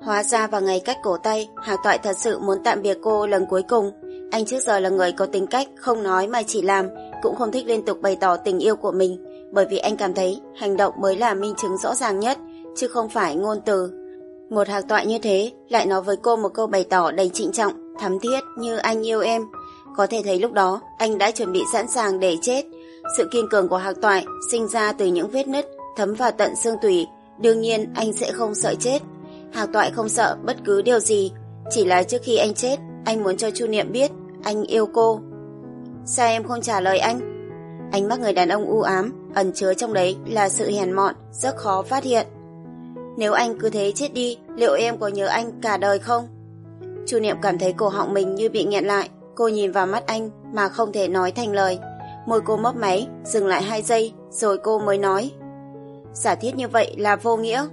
Hóa ra vào ngày cách cổ tay, Hà Toại thật sự muốn tạm biệt cô lần cuối cùng. Anh trước giờ là người có tính cách không nói mà chỉ làm, cũng không thích liên tục bày tỏ tình yêu của mình, bởi vì anh cảm thấy hành động mới là minh chứng rõ ràng nhất, chứ không phải ngôn từ. Một Hạc Toại như thế lại nói với cô một câu bày tỏ đầy trịnh trọng, thắm thiết như anh yêu em. Có thể thấy lúc đó anh đã chuẩn bị sẵn sàng để chết. Sự kiên cường của Hạc Toại sinh ra từ những vết nứt thấm vào tận xương tủy. Đương nhiên anh sẽ không sợ chết. Hạc Toại không sợ bất cứ điều gì. Chỉ là trước khi anh chết, anh muốn cho Chu Niệm biết anh yêu cô. Sao em không trả lời anh? Ánh mắt người đàn ông u ám, ẩn chứa trong đấy là sự hèn mọn, rất khó phát hiện. Nếu anh cứ thế chết đi, liệu em có nhớ anh cả đời không? Chu Niệm cảm thấy cổ họng mình như bị nghẹn lại, cô nhìn vào mắt anh mà không thể nói thành lời. Môi cô mấp máy, dừng lại hai giây, rồi cô mới nói. Giả thiết như vậy là vô nghĩa.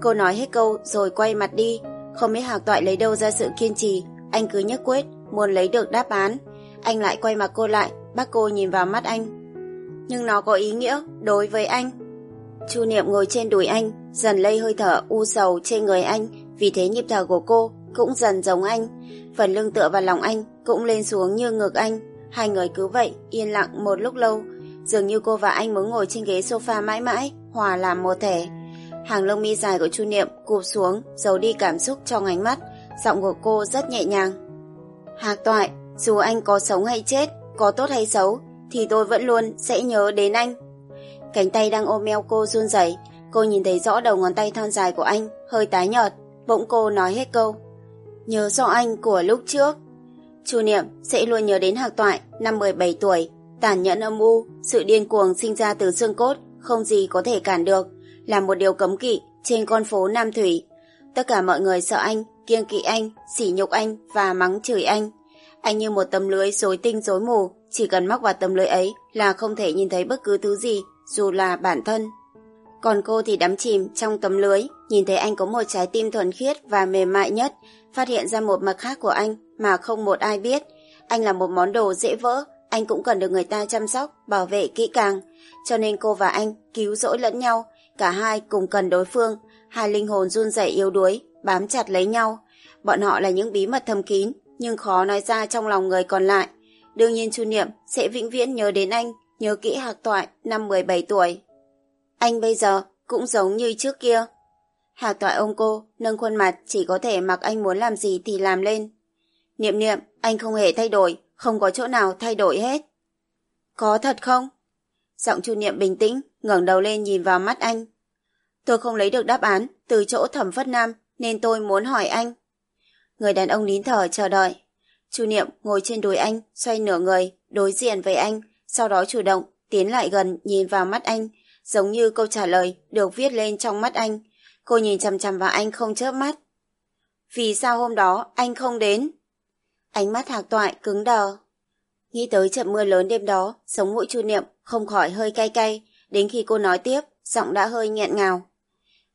Cô nói hết câu rồi quay mặt đi, không biết Hạc Toại lấy đâu ra sự kiên trì, anh cứ nhất quyết, muốn lấy được đáp án. Anh lại quay mặt cô lại, bắt cô nhìn vào mắt anh. Nhưng nó có ý nghĩa đối với anh. Chu Niệm ngồi trên đùi anh, dần lây hơi thở u sầu trên người anh, vì thế nhịp thở của cô cũng dần giống anh. Phần lưng tựa vào lòng anh cũng lên xuống như ngực anh. Hai người cứ vậy, yên lặng một lúc lâu. Dường như cô và anh muốn ngồi trên ghế sofa mãi mãi, hòa làm một thể. Hàng lông mi dài của Chu Niệm cụp xuống, giấu đi cảm xúc trong ánh mắt. Giọng của cô rất nhẹ nhàng. Hạc toại, dù anh có sống hay chết, có tốt hay xấu, thì tôi vẫn luôn sẽ nhớ đến anh. Cánh tay đang ôm eo cô run rẩy, cô nhìn thấy rõ đầu ngón tay thon dài của anh, hơi tái nhợt, bỗng cô nói hết câu. Nhớ rõ anh của lúc trước. Chu Niệm sẽ luôn nhớ đến Hạc Toại, năm 17 tuổi, tàn nhẫn âm u, sự điên cuồng sinh ra từ xương cốt, không gì có thể cản được, là một điều cấm kỵ trên con phố Nam Thủy. Tất cả mọi người sợ anh, kiêng kỵ anh, sỉ nhục anh và mắng chửi anh. Anh như một tấm lưới rối tinh rối mù, chỉ cần mắc vào tấm lưới ấy là không thể nhìn thấy bất cứ thứ gì, dù là bản thân. Còn cô thì đắm chìm trong tấm lưới, nhìn thấy anh có một trái tim thuần khiết và mềm mại nhất, phát hiện ra một mặt khác của anh mà không một ai biết. Anh là một món đồ dễ vỡ, anh cũng cần được người ta chăm sóc, bảo vệ kỹ càng. Cho nên cô và anh cứu rỗi lẫn nhau, cả hai cùng cần đối phương, hai linh hồn run rẩy yếu đuối, bám chặt lấy nhau. Bọn họ là những bí mật thầm kín, nhưng khó nói ra trong lòng người còn lại. Đương nhiên Chu Niệm sẽ vĩnh viễn nhớ đến anh, nhớ kỹ Hạc Toại năm 17 tuổi. Anh bây giờ cũng giống như trước kia. Hạc Toại ôm cô, nâng khuôn mặt chỉ có thể mặc anh muốn làm gì thì làm lên. Niệm niệm, anh không hề thay đổi, không có chỗ nào thay đổi hết. Có thật không? Giọng Chu Niệm bình tĩnh, ngẩng đầu lên nhìn vào mắt anh. Tôi không lấy được đáp án từ chỗ thẩm phất nam, nên tôi muốn hỏi anh. Người đàn ông nín thở chờ đợi. Chu Niệm ngồi trên đùi anh, xoay nửa người, đối diện với anh, sau đó chủ động, tiến lại gần nhìn vào mắt anh, giống như câu trả lời được viết lên trong mắt anh. Cô nhìn chằm chằm vào anh không chớp mắt. Vì sao hôm đó anh không đến? Ánh mắt hạc toại cứng đờ. Nghĩ tới trận mưa lớn đêm đó, sống mũi chu niệm không khỏi hơi cay cay, đến khi cô nói tiếp, giọng đã hơi nghẹn ngào.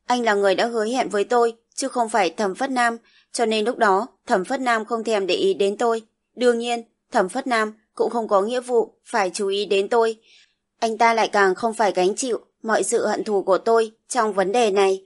Anh là người đã hứa hẹn với tôi, chứ không phải thẩm phất nam, cho nên lúc đó thẩm phất nam không thèm để ý đến tôi. Đương nhiên, thẩm phất nam cũng không có nghĩa vụ phải chú ý đến tôi. Anh ta lại càng không phải gánh chịu mọi sự hận thù của tôi trong vấn đề này.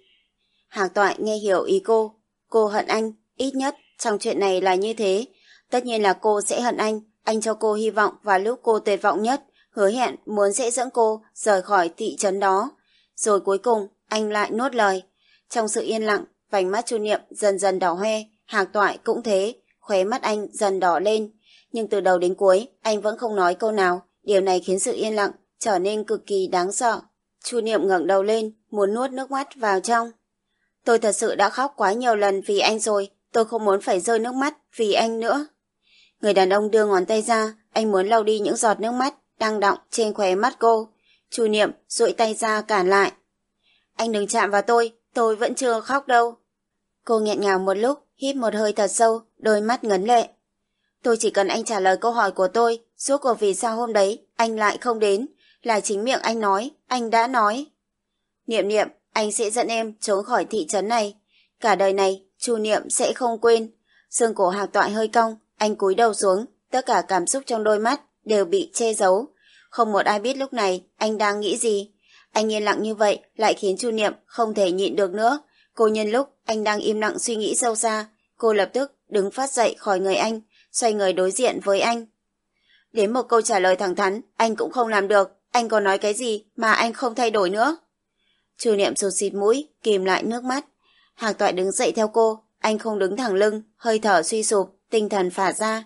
Hạc Toại nghe hiểu ý cô. Cô hận anh, ít nhất trong chuyện này là như thế. Tất nhiên là cô sẽ hận anh. Anh cho cô hy vọng vào lúc cô tuyệt vọng nhất, hứa hẹn muốn sẽ dẫn cô rời khỏi thị trấn đó. Rồi cuối cùng, anh lại nuốt lời. Trong sự yên lặng, vành mắt chu niệm dần dần đỏ hoe, Hạc Toại cũng thế, khóe mắt anh dần đỏ lên. Nhưng từ đầu đến cuối, anh vẫn không nói câu nào. Điều này khiến sự yên lặng trở nên cực kỳ đáng sợ. Chu Niệm ngẩng đầu lên, muốn nuốt nước mắt vào trong. Tôi thật sự đã khóc quá nhiều lần vì anh rồi, tôi không muốn phải rơi nước mắt vì anh nữa. Người đàn ông đưa ngón tay ra, anh muốn lau đi những giọt nước mắt đang đọng trên khóe mắt cô. Chu Niệm duỗi tay ra cản lại. Anh đừng chạm vào tôi, tôi vẫn chưa khóc đâu. Cô nghẹn ngào một lúc, hít một hơi thật sâu, đôi mắt ngấn lệ. Tôi chỉ cần anh trả lời câu hỏi của tôi, suốt cuộc vì sao hôm đấy anh lại không đến, là chính miệng anh nói, anh đã nói. Niệm niệm, anh sẽ dẫn em trốn khỏi thị trấn này. Cả đời này, chu niệm sẽ không quên. Xương cổ hạc toại hơi cong, anh cúi đầu xuống, tất cả cảm xúc trong đôi mắt đều bị che giấu. Không một ai biết lúc này anh đang nghĩ gì. Anh yên lặng như vậy lại khiến chu niệm không thể nhịn được nữa. Cô nhân lúc anh đang im lặng suy nghĩ sâu xa, cô lập tức đứng phát dậy khỏi người anh, xoay người đối diện với anh. Đến một câu trả lời thẳng thắn, anh cũng không làm được, anh còn nói cái gì mà anh không thay đổi nữa. Chu niệm sụt xịt mũi, kìm lại nước mắt. Hạc toại đứng dậy theo cô, anh không đứng thẳng lưng, hơi thở suy sụp, tinh thần phả ra.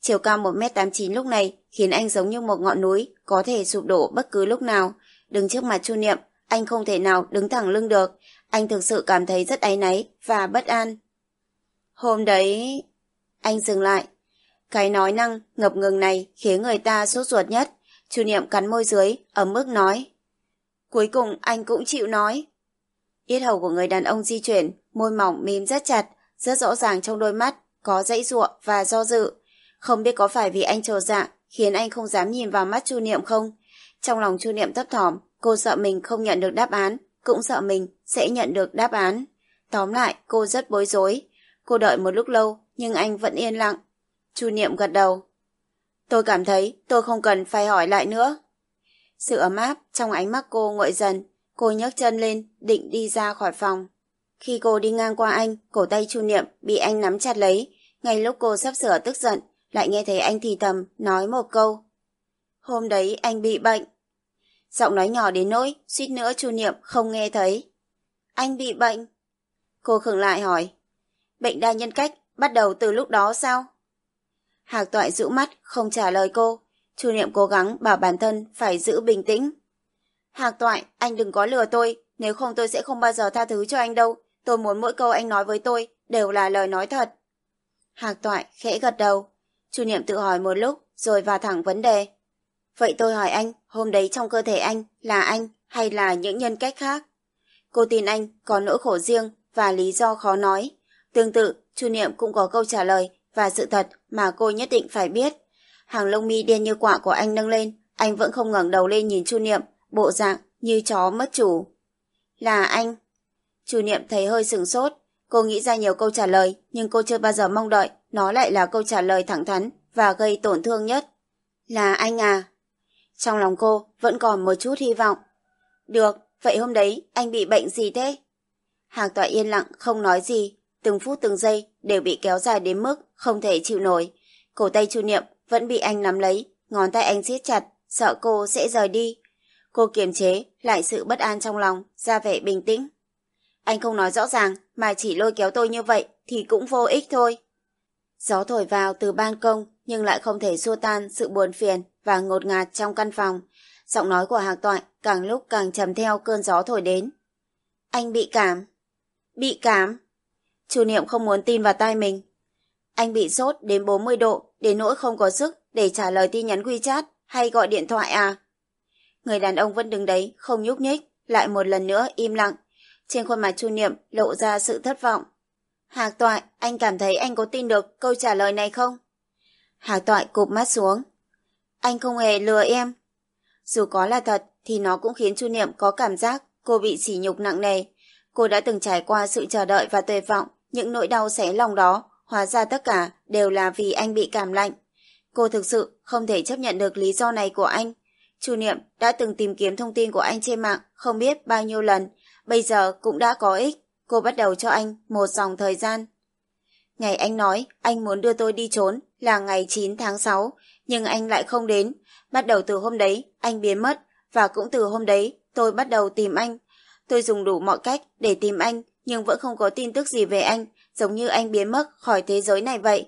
Chiều cao 1m89 lúc này khiến anh giống như một ngọn núi, có thể sụp đổ bất cứ lúc nào. Đứng trước mặt Chu Niệm, anh không thể nào đứng thẳng lưng được. Anh thực sự cảm thấy rất áy náy và bất an. Hôm đấy... Anh dừng lại. Cái nói năng ngập ngừng này khiến người ta sốt ruột nhất. Chu Niệm cắn môi dưới, ấm ức nói. Cuối cùng anh cũng chịu nói. Yết hầu của người đàn ông di chuyển, môi mỏng mím rất chặt, rất rõ ràng trong đôi mắt, có dãy ruộng và do dự. Không biết có phải vì anh trồ dạ khiến anh không dám nhìn vào mắt Chu Niệm không? Trong lòng Chu Niệm thấp thỏm, cô sợ mình không nhận được đáp án, cũng sợ mình sẽ nhận được đáp án. Tóm lại, cô rất bối rối. Cô đợi một lúc lâu, nhưng anh vẫn yên lặng. Chu Niệm gật đầu. Tôi cảm thấy tôi không cần phải hỏi lại nữa. Sự ấm áp trong ánh mắt cô nguội dần, cô nhấc chân lên, định đi ra khỏi phòng. Khi cô đi ngang qua anh, cổ tay Chu Niệm bị anh nắm chặt lấy. Ngay lúc cô sắp sửa tức giận, lại nghe thấy anh thì thầm nói một câu. Hôm đấy anh bị bệnh. Giọng nói nhỏ đến nỗi, suýt nữa Chu Niệm không nghe thấy. Anh bị bệnh. Cô khựng lại hỏi. Bệnh đa nhân cách bắt đầu từ lúc đó sao? Hạc toại rũ mắt, không trả lời cô. Chu Niệm cố gắng bảo bản thân phải giữ bình tĩnh. Hạc toại, anh đừng có lừa tôi, nếu không tôi sẽ không bao giờ tha thứ cho anh đâu. Tôi muốn mỗi câu anh nói với tôi đều là lời nói thật. Hạc toại khẽ gật đầu. Chu Niệm tự hỏi một lúc rồi vào thẳng vấn đề. Vậy tôi hỏi anh, hôm đấy trong cơ thể anh là anh hay là những nhân cách khác? Cô tin anh có nỗi khổ riêng và lý do khó nói. Tương tự, Chu Niệm cũng có câu trả lời và sự thật mà cô nhất định phải biết. Hàng lông mi đen như quả của anh nâng lên, anh vẫn không ngẩng đầu lên nhìn Chu Niệm, bộ dạng như chó mất chủ. Là anh. Chu Niệm thấy hơi sừng sốt, cô nghĩ ra nhiều câu trả lời, nhưng cô chưa bao giờ mong đợi nó lại là câu trả lời thẳng thắn và gây tổn thương nhất. Là anh à? Trong lòng cô vẫn còn một chút hy vọng. Được, vậy hôm đấy anh bị bệnh gì thế? Hàng tọa yên lặng không nói gì, từng phút từng giây đều bị kéo dài đến mức không thể chịu nổi. Cổ tay Chu Niệm vẫn bị anh nắm lấy, ngón tay anh siết chặt, sợ cô sẽ rời đi. Cô kiềm chế lại sự bất an trong lòng, ra vẻ bình tĩnh. Anh không nói rõ ràng mà chỉ lôi kéo tôi như vậy thì cũng vô ích thôi. Gió thổi vào từ ban công nhưng lại không thể xua tan sự buồn phiền và ngột ngạt trong căn phòng. Giọng nói của Hạc Toại càng lúc càng trầm theo cơn gió thổi đến. Anh bị cảm. Bị cảm? Chu Niệm không muốn tin vào tai mình. Anh bị sốt đến 40 độ, đến nỗi không có sức để trả lời tin nhắn WeChat hay gọi điện thoại à? Người đàn ông vẫn đứng đấy, không nhúc nhích, lại một lần nữa im lặng. Trên khuôn mặt Chu Niệm lộ ra sự thất vọng. Hạc Toại, anh cảm thấy anh có tin được câu trả lời này không? Hạc Toại cụp mắt xuống. Anh không hề lừa em. Dù có là thật, thì nó cũng khiến Chu Niệm có cảm giác cô bị sỉ nhục nặng nề. Cô đã từng trải qua sự chờ đợi và tuyệt vọng, những nỗi đau xé lòng đó, hóa ra tất cả đều là vì anh bị cảm lạnh. Cô thực sự không thể chấp nhận được lý do này của anh. Chu Niệm đã từng tìm kiếm thông tin của anh trên mạng không biết bao nhiêu lần, bây giờ cũng đã có ích. Cô bắt đầu cho anh một dòng thời gian. Ngày anh nói anh muốn đưa tôi đi trốn là ngày 9 tháng 6, nhưng anh lại không đến. Bắt đầu từ hôm đấy, anh biến mất, và cũng từ hôm đấy, tôi bắt đầu tìm anh. Tôi dùng đủ mọi cách để tìm anh, nhưng vẫn không có tin tức gì về anh, giống như anh biến mất khỏi thế giới này vậy.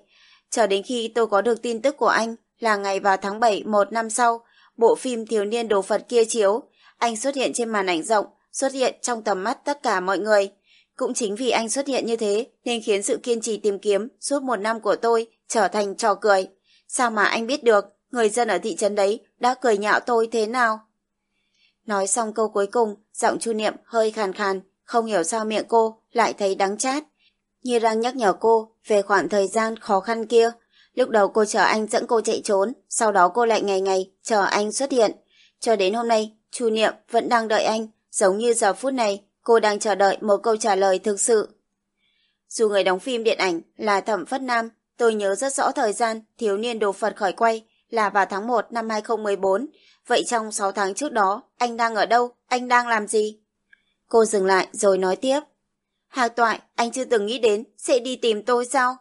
Chờ đến khi tôi có được tin tức của anh, là ngày vào tháng 7 một năm sau, bộ phim Thiếu niên đồ Phật kia chiếu, anh xuất hiện trên màn ảnh rộng, xuất hiện trong tầm mắt tất cả mọi người. Cũng chính vì anh xuất hiện như thế nên khiến sự kiên trì tìm kiếm suốt một năm của tôi trở thành trò cười. Sao mà anh biết được người dân ở thị trấn đấy đã cười nhạo tôi thế nào? Nói xong câu cuối cùng, giọng chu niệm hơi khàn khàn, không hiểu sao miệng cô lại thấy đắng chát. Như đang nhắc nhở cô về khoảng thời gian khó khăn kia. Lúc đầu cô chờ anh dẫn cô chạy trốn, sau đó cô lại ngày ngày chờ anh xuất hiện. Cho đến hôm nay, chu niệm vẫn đang đợi anh, giống như giờ phút này cô đang chờ đợi một câu trả lời thực sự. Dù người đóng phim điện ảnh là Thẩm Phất Nam, tôi nhớ rất rõ thời gian thiếu niên đồ Phật khỏi quay là vào tháng 1 năm 2014. Vậy trong 6 tháng trước đó, anh đang ở đâu? Anh đang làm gì? Cô dừng lại rồi nói tiếp. Hạc toại, anh chưa từng nghĩ đến sẽ đi tìm tôi sao?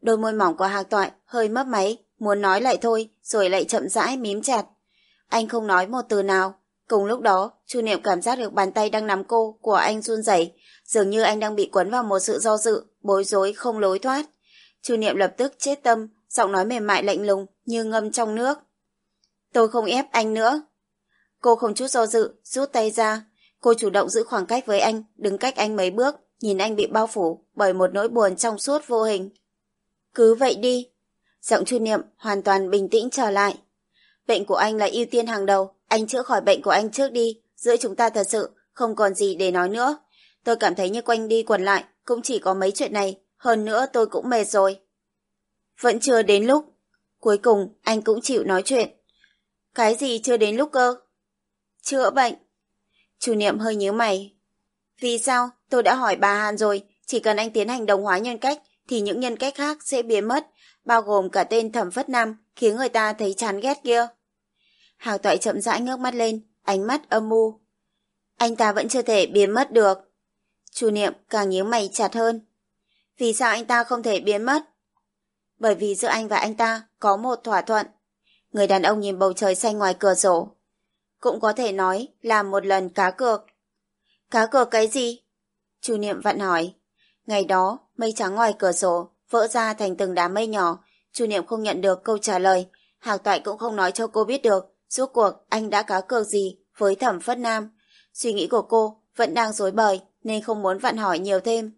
Đôi môi mỏng của Hạc toại hơi mấp máy, muốn nói lại thôi, rồi lại chậm rãi mím chặt. Anh không nói một từ nào. Cùng lúc đó, Chu Niệm cảm giác được bàn tay đang nắm cô của anh run rẩy, dường như anh đang bị quấn vào một sự do dự, bối rối không lối thoát. Chu Niệm lập tức chết tâm, giọng nói mềm mại lạnh lùng như ngâm trong nước. Tôi không ép anh nữa. Cô không chút do dự, rút tay ra. Cô chủ động giữ khoảng cách với anh, đứng cách anh mấy bước, nhìn anh bị bao phủ bởi một nỗi buồn trong suốt vô hình. Cứ vậy đi. Giọng chu niệm hoàn toàn bình tĩnh trở lại. Bệnh của anh là ưu tiên hàng đầu, anh chữa khỏi bệnh của anh trước đi, giữa chúng ta thật sự không còn gì để nói nữa. Tôi cảm thấy như quanh đi quẩn lại, cũng chỉ có mấy chuyện này, hơn nữa tôi cũng mệt rồi. Vẫn chưa đến lúc. Cuối cùng, anh cũng chịu nói chuyện. Cái gì chưa đến lúc cơ? Chữa bệnh. Chủ niệm hơi nhíu mày. Vì sao? Tôi đã hỏi bà Hàn rồi, chỉ cần anh tiến hành đồng hóa nhân cách, thì những nhân cách khác sẽ biến mất, bao gồm cả tên thẩm phất nam, khiến người ta thấy chán ghét kia. Hào toại chậm rãi ngước mắt lên, ánh mắt âm mưu. Anh ta vẫn chưa thể biến mất được. Chu niệm càng nhíu mày chặt hơn. Vì sao anh ta không thể biến mất? Bởi vì giữa anh và anh ta có một thỏa thuận. Người đàn ông nhìn bầu trời xanh ngoài cửa sổ. Cũng có thể nói là một lần cá cược. Cá cược cái gì? Chu Niệm vặn hỏi. Ngày đó, mây trắng ngoài cửa sổ vỡ ra thành từng đám mây nhỏ. Chu Niệm không nhận được câu trả lời. Hạc Toại cũng không nói cho cô biết được Suốt cuộc anh đã cá cược gì với thẩm phất nam. Suy nghĩ của cô vẫn đang rối bời nên không muốn vặn hỏi nhiều thêm.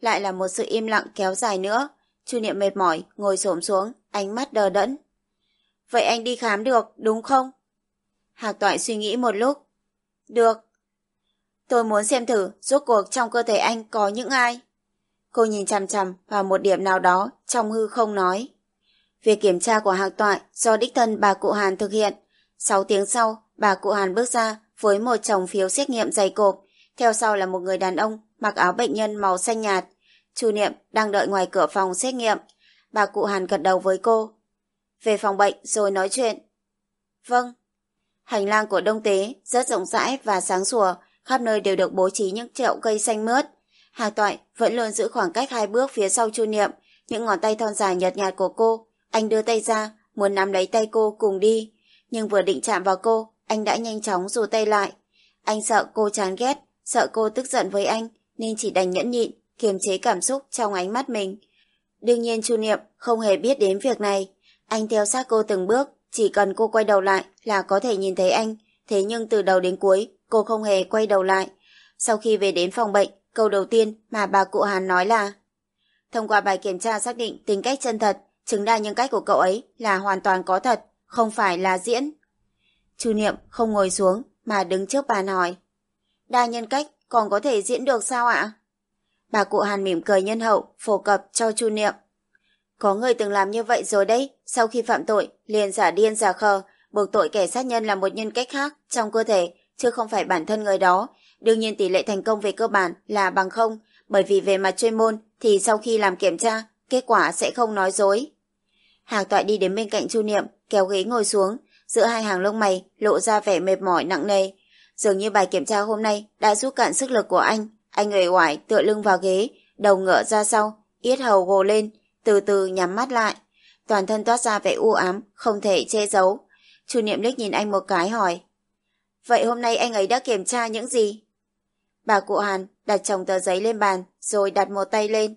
Lại là một sự im lặng kéo dài nữa. Chu Niệm mệt mỏi, ngồi xổm xuống, ánh mắt đờ đẫn. Vậy anh đi khám được, đúng không? Hạc Toại suy nghĩ một lúc. Được. Tôi muốn xem thử rốt cuộc trong cơ thể anh có những ai. Cô nhìn chằm chằm vào một điểm nào đó trong hư không nói. Việc kiểm tra của Hạc Toại do đích thân bà cụ Hàn thực hiện. Sáu tiếng sau, bà cụ Hàn bước ra với một chồng phiếu xét nghiệm dày cộp. Theo sau là một người đàn ông mặc áo bệnh nhân màu xanh nhạt. Chu Niệm đang đợi ngoài cửa phòng xét nghiệm. Bà cụ Hàn gật đầu với cô. Về phòng bệnh rồi nói chuyện. Vâng. Hành lang của Đông Tế rất rộng rãi và sáng sủa, khắp nơi đều được bố trí những chậu cây xanh mướt. Hà Toại vẫn luôn giữ khoảng cách hai bước phía sau Chu Niệm, những ngón tay thon dài nhợt nhạt của cô. Anh đưa tay ra, muốn nắm lấy tay cô cùng đi. Nhưng vừa định chạm vào cô, anh đã nhanh chóng rù tay lại. Anh sợ cô chán ghét, sợ cô tức giận với anh, nên chỉ đành nhẫn nhịn, kiềm chế cảm xúc trong ánh mắt mình. Đương nhiên Chu Niệm không hề biết đến việc này. Anh theo sát cô từng bước, chỉ cần cô quay đầu lại là có thể nhìn thấy anh. Thế nhưng từ đầu đến cuối, cô không hề quay đầu lại. Sau khi về đến phòng bệnh, câu đầu tiên mà bà cụ Hàn nói là Thông qua bài kiểm tra xác định tính cách chân thật, chứng đa nhân cách của cậu ấy là hoàn toàn có thật, không phải là diễn. Chu Niệm không ngồi xuống mà đứng trước bàn hỏi. Đa nhân cách còn có thể diễn được sao ạ? Bà cụ Hàn mỉm cười nhân hậu, phổ cập cho Chu Niệm. Có người từng làm như vậy rồi đấy, sau khi phạm tội, liền giả điên giả khờ, buộc tội kẻ sát nhân là một nhân cách khác trong cơ thể, chứ không phải bản thân người đó. Đương nhiên tỷ lệ thành công về cơ bản là bằng không, bởi vì về mặt chuyên môn thì sau khi làm kiểm tra, kết quả sẽ không nói dối. Hàng toại đi đến bên cạnh Chu Niệm, kéo ghế ngồi xuống, giữa hai hàng lông mày lộ ra vẻ mệt mỏi nặng nề. Dường như bài kiểm tra hôm nay đã rút cạn sức lực của anh. Anh uể oải tựa lưng vào ghế, đầu ngựa ra sau, yết hầu gồ lên, từ từ nhắm mắt lại. Toàn thân toát ra vẻ u ám, không thể che giấu. Chu Niệm liếc nhìn anh một cái hỏi. Vậy hôm nay anh ấy đã kiểm tra những gì? Bà cụ Hàn đặt chồng tờ giấy lên bàn, rồi đặt một tay lên.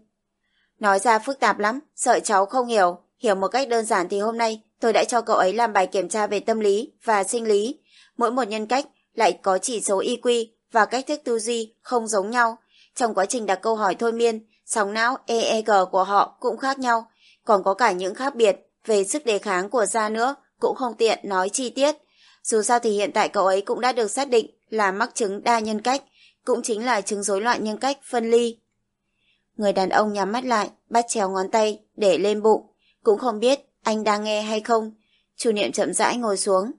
Nói ra phức tạp lắm, sợ cháu không hiểu. Hiểu một cách đơn giản thì hôm nay tôi đã cho cậu ấy làm bài kiểm tra về tâm lý và sinh lý. Mỗi một nhân cách lại có chỉ số IQ và cách thức tư duy không giống nhau. Trong quá trình đặt câu hỏi thôi miên, sóng não EEG của họ cũng khác nhau. Còn có cả những khác biệt về sức đề kháng của da nữa, cũng không tiện nói chi tiết. Dù sao thì hiện tại cậu ấy cũng đã được xác định là mắc chứng đa nhân cách, cũng chính là chứng rối loạn nhân cách phân ly. Người đàn ông nhắm mắt lại, bắt chéo ngón tay, để lên bụng. Cũng không biết anh đang nghe hay không. Chủ niệm chậm rãi ngồi xuống.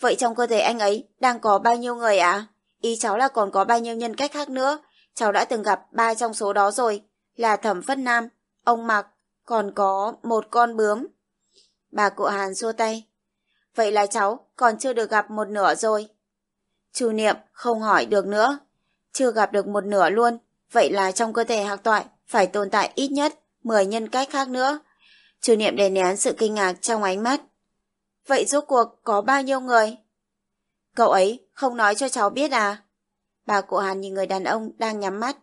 Vậy trong cơ thể anh ấy đang có bao nhiêu người ạ? À? Ý cháu là còn có bao nhiêu nhân cách khác nữa. Cháu đã từng gặp ba trong số đó rồi. Là Thẩm Phất Nam, ông Mặc, còn có một con bướm. Bà cụ Hàn xua tay. Vậy là cháu còn chưa được gặp một nửa rồi. Chu Niệm không hỏi được nữa. Chưa gặp được một nửa luôn. vậy là trong cơ thể hạc toại phải tồn tại ít nhất 10 nhân cách khác nữa. Chu Niệm đè nén sự kinh ngạc trong ánh mắt. Vậy rốt cuộc có bao nhiêu người? Cậu ấy không nói cho cháu biết à? Bà cụ Hàn nhìn người đàn ông đang nhắm mắt.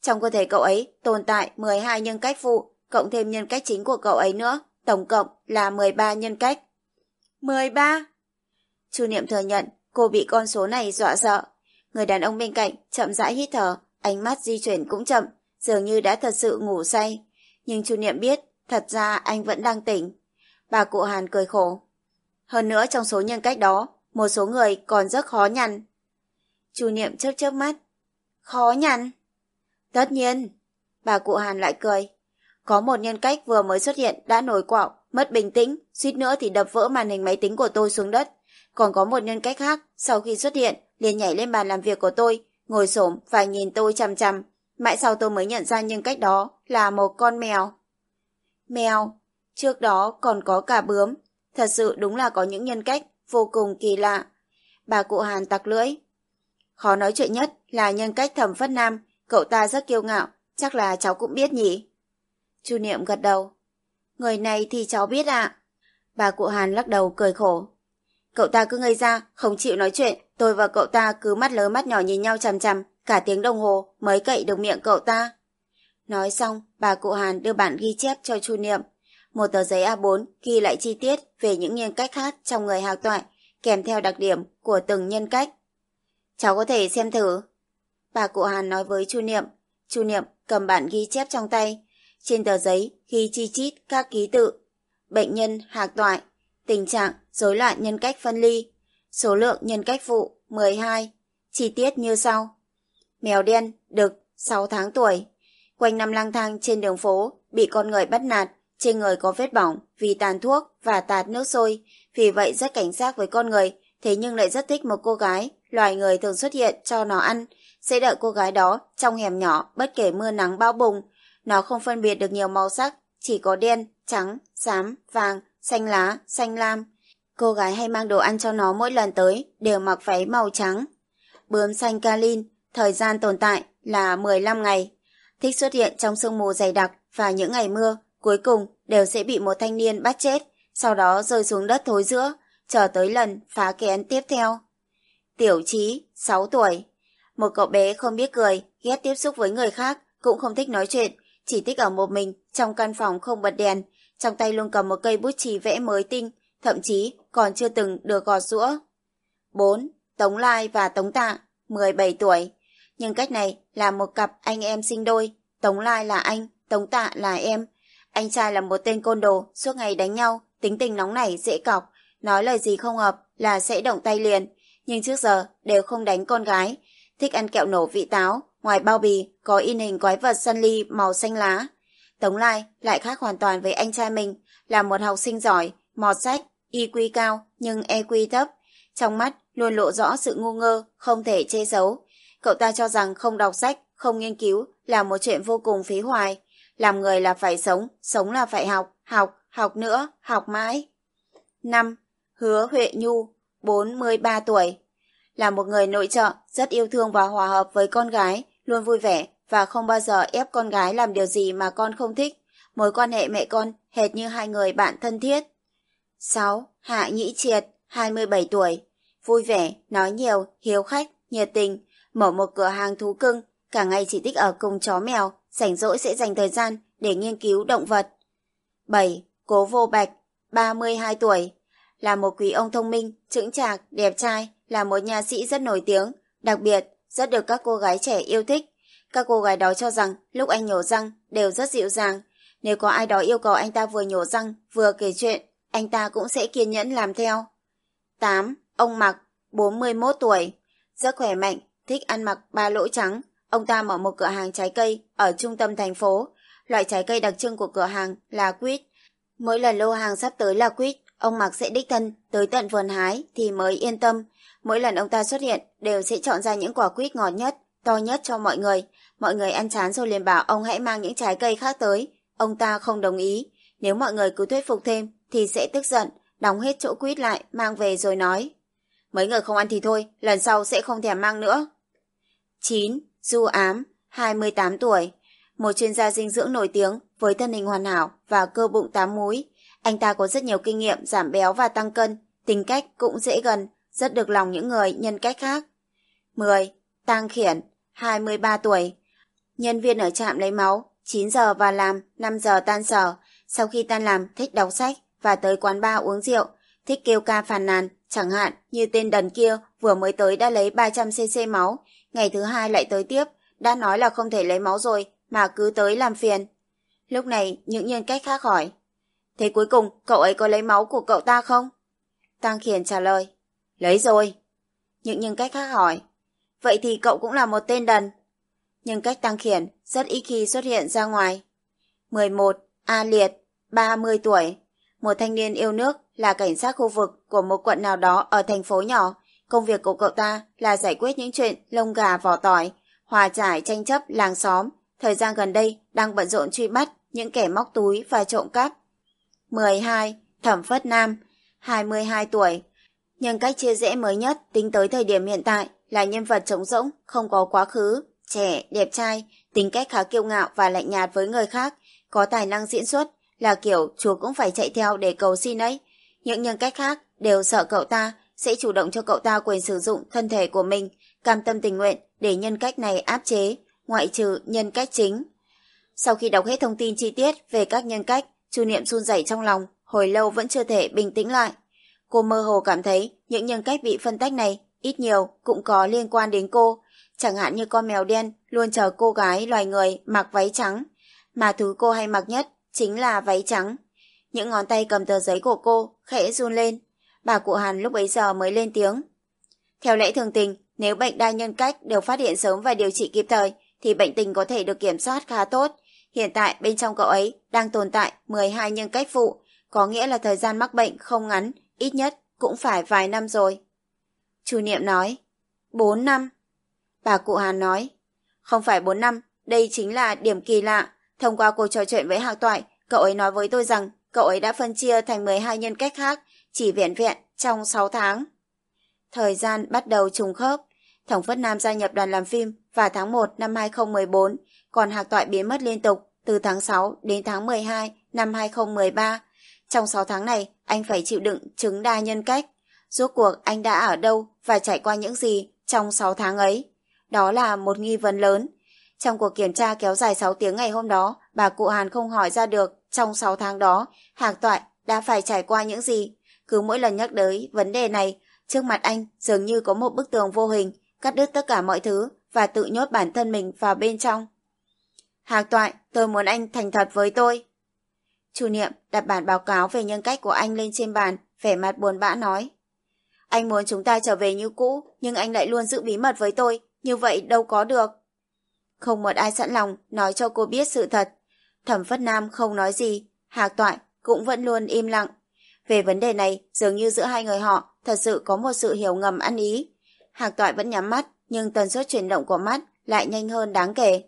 Trong cơ thể cậu ấy tồn tại 12 nhân cách phụ, cộng thêm nhân cách chính của cậu ấy nữa, tổng cộng là 13 nhân cách. 13? Chu Niệm thừa nhận cô bị con số này dọa sợ. Người đàn ông bên cạnh chậm rãi hít thở, ánh mắt di chuyển cũng chậm, dường như đã thật sự ngủ say. Nhưng Chu Niệm biết, thật ra anh vẫn đang tỉnh. Bà cụ Hàn cười khổ. Hơn nữa trong số nhân cách đó, một số người còn rất khó nhằn. Chu Niệm chớp chớp mắt. Khó nhằn? Tất nhiên. Bà cụ Hàn lại cười. Có một nhân cách vừa mới xuất hiện đã nổi quạo, mất bình tĩnh, suýt nữa thì đập vỡ màn hình máy tính của tôi xuống đất. Còn có một nhân cách khác, sau khi xuất hiện, liền nhảy lên bàn làm việc của tôi, ngồi xổm và nhìn tôi chằm chằm. Mãi sau tôi mới nhận ra nhân cách đó là một con mèo. Mèo, trước đó còn có cả bướm. Thật sự đúng là có những nhân cách vô cùng kỳ lạ. Bà cụ Hàn tặc lưỡi. Khó nói chuyện nhất là nhân cách thẩm phất nam, cậu ta rất kiêu ngạo, chắc là cháu cũng biết nhỉ. Chu Niệm gật đầu. Người này thì cháu biết ạ. Bà cụ Hàn lắc đầu cười khổ. Cậu ta cứ ngây ra, không chịu nói chuyện, tôi và cậu ta cứ mắt lớn mắt nhỏ nhìn nhau chằm chằm, cả tiếng đồng hồ mới cậy được miệng cậu ta. Nói xong, bà cụ Hàn đưa bản ghi chép cho Chu Niệm. Một tờ giấy A4 ghi lại chi tiết về những nhân cách khác trong người Hào toại, kèm theo đặc điểm của từng nhân cách. Cháu có thể xem thử. Bà cụ Hàn nói với Chu Niệm. Chu Niệm cầm bản ghi chép trong tay. Trên tờ giấy ghi chi chít các ký tự. Bệnh nhân hạc toại, tình trạng rối loạn nhân cách phân ly, số lượng nhân cách phụ 12, chi tiết như sau. Mèo đen, đực, 6 tháng tuổi, quanh năm lang thang trên đường phố, bị con người bắt nạt, trên người có vết bỏng vì tàn thuốc và tạt nước sôi, vì vậy rất cảnh giác với con người, thế nhưng lại rất thích một cô gái, loài người thường xuất hiện cho nó ăn, sẽ đợi cô gái đó trong hẻm nhỏ bất kể mưa nắng bao bùng. Nó không phân biệt được nhiều màu sắc, chỉ có đen, trắng, xám, vàng, xanh lá, xanh lam. Cô gái hay mang đồ ăn cho nó mỗi lần tới đều mặc váy màu trắng. Bướm xanh Kalin, thời gian tồn tại là 15 ngày. Thích xuất hiện trong sương mù dày đặc và những ngày mưa, cuối cùng đều sẽ bị một thanh niên bắt chết, sau đó rơi xuống đất thối giữa, chờ tới lần phá kén tiếp theo. Tiểu trí, 6 tuổi. Một cậu bé không biết cười, ghét tiếp xúc với người khác, cũng không thích nói chuyện, chỉ thích ở một mình, trong căn phòng không bật đèn, trong tay luôn cầm một cây bút chì vẽ mới tinh, thậm chí còn chưa từng được gọt rũa. 4. Tống Lai và Tống Tạ, 17 tuổi. Nhưng cách này là một cặp anh em sinh đôi. Tống Lai là anh, Tống Tạ là em. Anh trai là một tên côn đồ, suốt ngày đánh nhau, tính tình nóng nảy, dễ cọc. Nói lời gì không hợp là sẽ động tay liền. Nhưng trước giờ đều không đánh con gái. Thích ăn kẹo nổ vị táo, ngoài bao bì có in hình quái vật sân ly màu xanh lá. Tống Lai lại khác hoàn toàn với anh trai mình, là một học sinh giỏi, mọt sách, IQ cao nhưng EQ thấp. Trong mắt luôn lộ rõ sự ngu ngơ, không thể che giấu. Cậu ta cho rằng không đọc sách, không nghiên cứu là một chuyện vô cùng phí hoài. Làm người là phải sống, sống là phải học, học, học nữa, học mãi. 5. Hứa Huệ Nhu, 43 tuổi. Là một người nội trợ, rất yêu thương và hòa hợp với con gái, luôn vui vẻ và không bao giờ ép con gái làm điều gì mà con không thích. Mối quan hệ mẹ con hệt như hai người bạn thân thiết. 6. Hạ Nhĩ Triệt, 27 tuổi. Vui vẻ, nói nhiều, hiếu khách, nhiệt tình, mở một cửa hàng thú cưng, cả ngày chỉ thích ở cùng chó mèo, rảnh rỗi sẽ dành thời gian để nghiên cứu động vật. 7. Cố Vô Bạch, 32 tuổi. Là một quý ông thông minh, chững chạc, đẹp trai, là một nhà sĩ rất nổi tiếng, đặc biệt, rất được các cô gái trẻ yêu thích. Các cô gái đó cho rằng lúc anh nhổ răng đều rất dịu dàng. Nếu có ai đó yêu cầu anh ta vừa nhổ răng vừa kể chuyện, anh ta cũng sẽ kiên nhẫn làm theo. 8. Ông Mặc, 41 tuổi. Rất khỏe mạnh, thích ăn mặc ba lỗ trắng. Ông ta mở một cửa hàng trái cây ở trung tâm thành phố. Loại trái cây đặc trưng của cửa hàng là quýt. Mỗi lần lô hàng sắp tới là quýt, ông Mặc sẽ đích thân tới tận vườn hái thì mới yên tâm. Mỗi lần ông ta xuất hiện đều sẽ chọn ra những quả quýt ngọt nhất, to nhất cho mọi người. Mọi người ăn chán rồi liền bảo ông hãy mang những trái cây khác tới. Ông ta không đồng ý. Nếu mọi người cứ thuyết phục thêm thì sẽ tức giận, đóng hết chỗ quýt lại, mang về rồi nói. Mấy người không ăn thì thôi, lần sau sẽ không thèm mang nữa. 9. Du ám, 28 tuổi, một chuyên gia dinh dưỡng nổi tiếng với thân hình hoàn hảo và cơ bụng tám múi. Anh ta có rất nhiều kinh nghiệm giảm béo và tăng cân, tính cách cũng dễ gần, rất được lòng những người nhân cách khác. 10. tang Khiển, 23 tuổi. Nhân viên ở trạm lấy máu, 9 giờ vào làm, 5 giờ tan sở. Sau khi tan làm, thích đọc sách và tới quán bar uống rượu, thích kêu ca phàn nàn, chẳng hạn như tên đần kia vừa mới tới đã lấy 300cc máu, ngày thứ hai lại tới tiếp, đã nói là không thể lấy máu rồi, mà cứ tới làm phiền. Lúc này, những nhân cách khác hỏi, thế cuối cùng cậu ấy có lấy máu của cậu ta không? Tăng Khiển trả lời, lấy rồi. Những nhân cách khác hỏi, vậy thì cậu cũng là một tên đần. Nhân cách Tăng Khiển rất ít khi xuất hiện ra ngoài. 11. A Liệt, 30 tuổi. Một thanh niên yêu nước là cảnh sát khu vực của một quận nào đó ở thành phố nhỏ. Công việc của cậu ta là giải quyết những chuyện lông gà vỏ tỏi, hòa giải tranh chấp làng xóm. Thời gian gần đây đang bận rộn truy bắt những kẻ móc túi và trộm cắp. 12. Thẩm Phất Nam, 22 tuổi. Nhưng cách chia rẽ mới nhất tính tới thời điểm hiện tại là nhân vật trống rỗng, không có quá khứ, trẻ, đẹp trai, tính cách khá kiêu ngạo và lạnh nhạt với người khác, có tài năng diễn xuất, là kiểu chúa cũng phải chạy theo để cầu xin ấy. Những nhân cách khác đều sợ cậu ta sẽ chủ động cho cậu ta quyền sử dụng thân thể của mình, cam tâm tình nguyện để nhân cách này áp chế, ngoại trừ nhân cách chính. Sau khi đọc hết thông tin chi tiết về các nhân cách, Chu Niệm run rẩy trong lòng, hồi lâu vẫn chưa thể bình tĩnh lại. Cô mơ hồ cảm thấy những nhân cách bị phân tách này ít nhiều cũng có liên quan đến cô, chẳng hạn như con mèo đen luôn chờ cô gái loài người mặc váy trắng, mà thứ cô hay mặc nhất chính là váy trắng. Những ngón tay cầm tờ giấy của cô khẽ run lên. Bà cụ Hàn lúc ấy giờ mới lên tiếng. Theo lẽ thường tình, nếu bệnh đa nhân cách đều phát hiện sớm và điều trị kịp thời, thì bệnh tình có thể được kiểm soát khá tốt. Hiện tại bên trong cậu ấy đang tồn tại 12 nhân cách phụ, có nghĩa là thời gian mắc bệnh không ngắn, ít nhất cũng phải vài năm rồi. Chủ niệm nói, 4 năm. Bà cụ Hàn nói, không phải 4 năm, đây chính là điểm kỳ lạ. Thông qua cuộc trò chuyện với Hạc Toại, cậu ấy nói với tôi rằng cậu ấy đã phân chia thành 12 nhân cách khác, chỉ vẹn vẹn trong 6 tháng. Thời gian bắt đầu trùng khớp. Thổng Phất Nam gia nhập đoàn làm phim vào tháng 1 năm 2014, còn Hạc Toại biến mất liên tục từ tháng 6 đến tháng 12 năm 2013. Trong 6 tháng này, anh phải chịu đựng chứng đa nhân cách. Rốt cuộc anh đã ở đâu và trải qua những gì trong 6 tháng ấy? Đó là một nghi vấn lớn. Trong cuộc kiểm tra kéo dài 6 tiếng ngày hôm đó, bà cụ Hàn không hỏi ra được trong 6 tháng đó, Hạc Toại đã phải trải qua những gì. Cứ mỗi lần nhắc tới vấn đề này, trước mặt anh dường như có một bức tường vô hình, cắt đứt tất cả mọi thứ và tự nhốt bản thân mình vào bên trong. Hạc Toại, tôi muốn anh thành thật với tôi. Chủ niệm đặt bản báo cáo về nhân cách của anh lên trên bàn, vẻ mặt buồn bã nói. Anh muốn chúng ta trở về như cũ, nhưng anh lại luôn giữ bí mật với tôi, như vậy đâu có được. Không một ai sẵn lòng nói cho cô biết sự thật. Thẩm Phất Nam không nói gì, Hạc Toại cũng vẫn luôn im lặng. Về vấn đề này, dường như giữa hai người họ thật sự có một sự hiểu ngầm ăn ý. Hạc Toại vẫn nhắm mắt, nhưng tần suất chuyển động của mắt lại nhanh hơn đáng kể.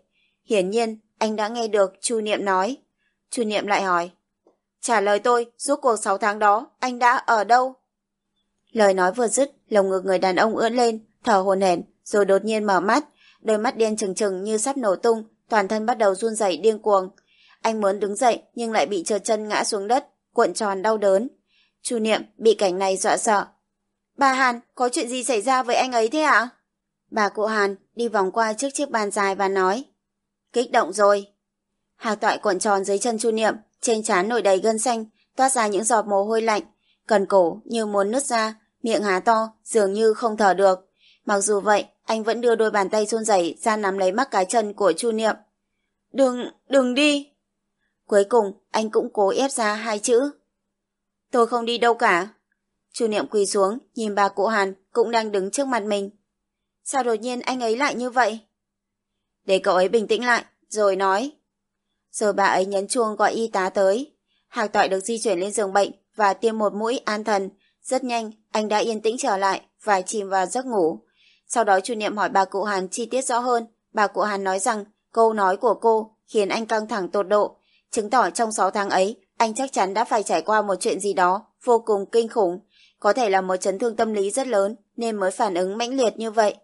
Hiển nhiên, anh đã nghe được Chu Niệm nói. Chu Niệm lại hỏi, trả lời tôi, suốt cuộc 6 tháng đó, anh đã ở đâu? Lời nói vừa dứt, lồng ngực người đàn ông ưỡn lên, thở hồn hển, rồi đột nhiên mở mắt, đôi mắt đen trừng trừng như sắp nổ tung, toàn thân bắt đầu run rẩy điên cuồng. Anh muốn đứng dậy nhưng lại bị trượt chân ngã xuống đất, cuộn tròn đau đớn. Chu Niệm bị cảnh này dọa sợ. Bà Hàn, có chuyện gì xảy ra với anh ấy thế ạ? Bà cụ Hàn đi vòng qua trước chiếc bàn dài và nói. Kích động rồi. Hạc toại cuộn tròn dưới chân Chu Niệm, trên trán nổi đầy gân xanh, toát ra những giọt mồ hôi lạnh, cần cổ như muốn nứt ra, miệng há to, dường như không thở được. Mặc dù vậy, anh vẫn đưa đôi bàn tay run rẩy ra nắm lấy mắc cái chân của Chu Niệm. Đừng, đừng đi. Cuối cùng, anh cũng cố ép ra hai chữ. Tôi không đi đâu cả. Chu Niệm quỳ xuống, nhìn bà cụ Hàn cũng đang đứng trước mặt mình. Sao đột nhiên anh ấy lại như vậy? Để cậu ấy bình tĩnh lại, rồi nói. Rồi bà ấy nhấn chuông gọi y tá tới. Hạc toại được di chuyển lên giường bệnh và tiêm một mũi an thần. Rất nhanh, anh đã yên tĩnh trở lại và chìm vào giấc ngủ. Sau đó chủ niệm hỏi bà cụ Hàn chi tiết rõ hơn. Bà cụ Hàn nói rằng câu nói của cô khiến anh căng thẳng tột độ, chứng tỏ trong 6 tháng ấy anh chắc chắn đã phải trải qua một chuyện gì đó vô cùng kinh khủng, có thể là một chấn thương tâm lý rất lớn nên mới phản ứng mãnh liệt như vậy.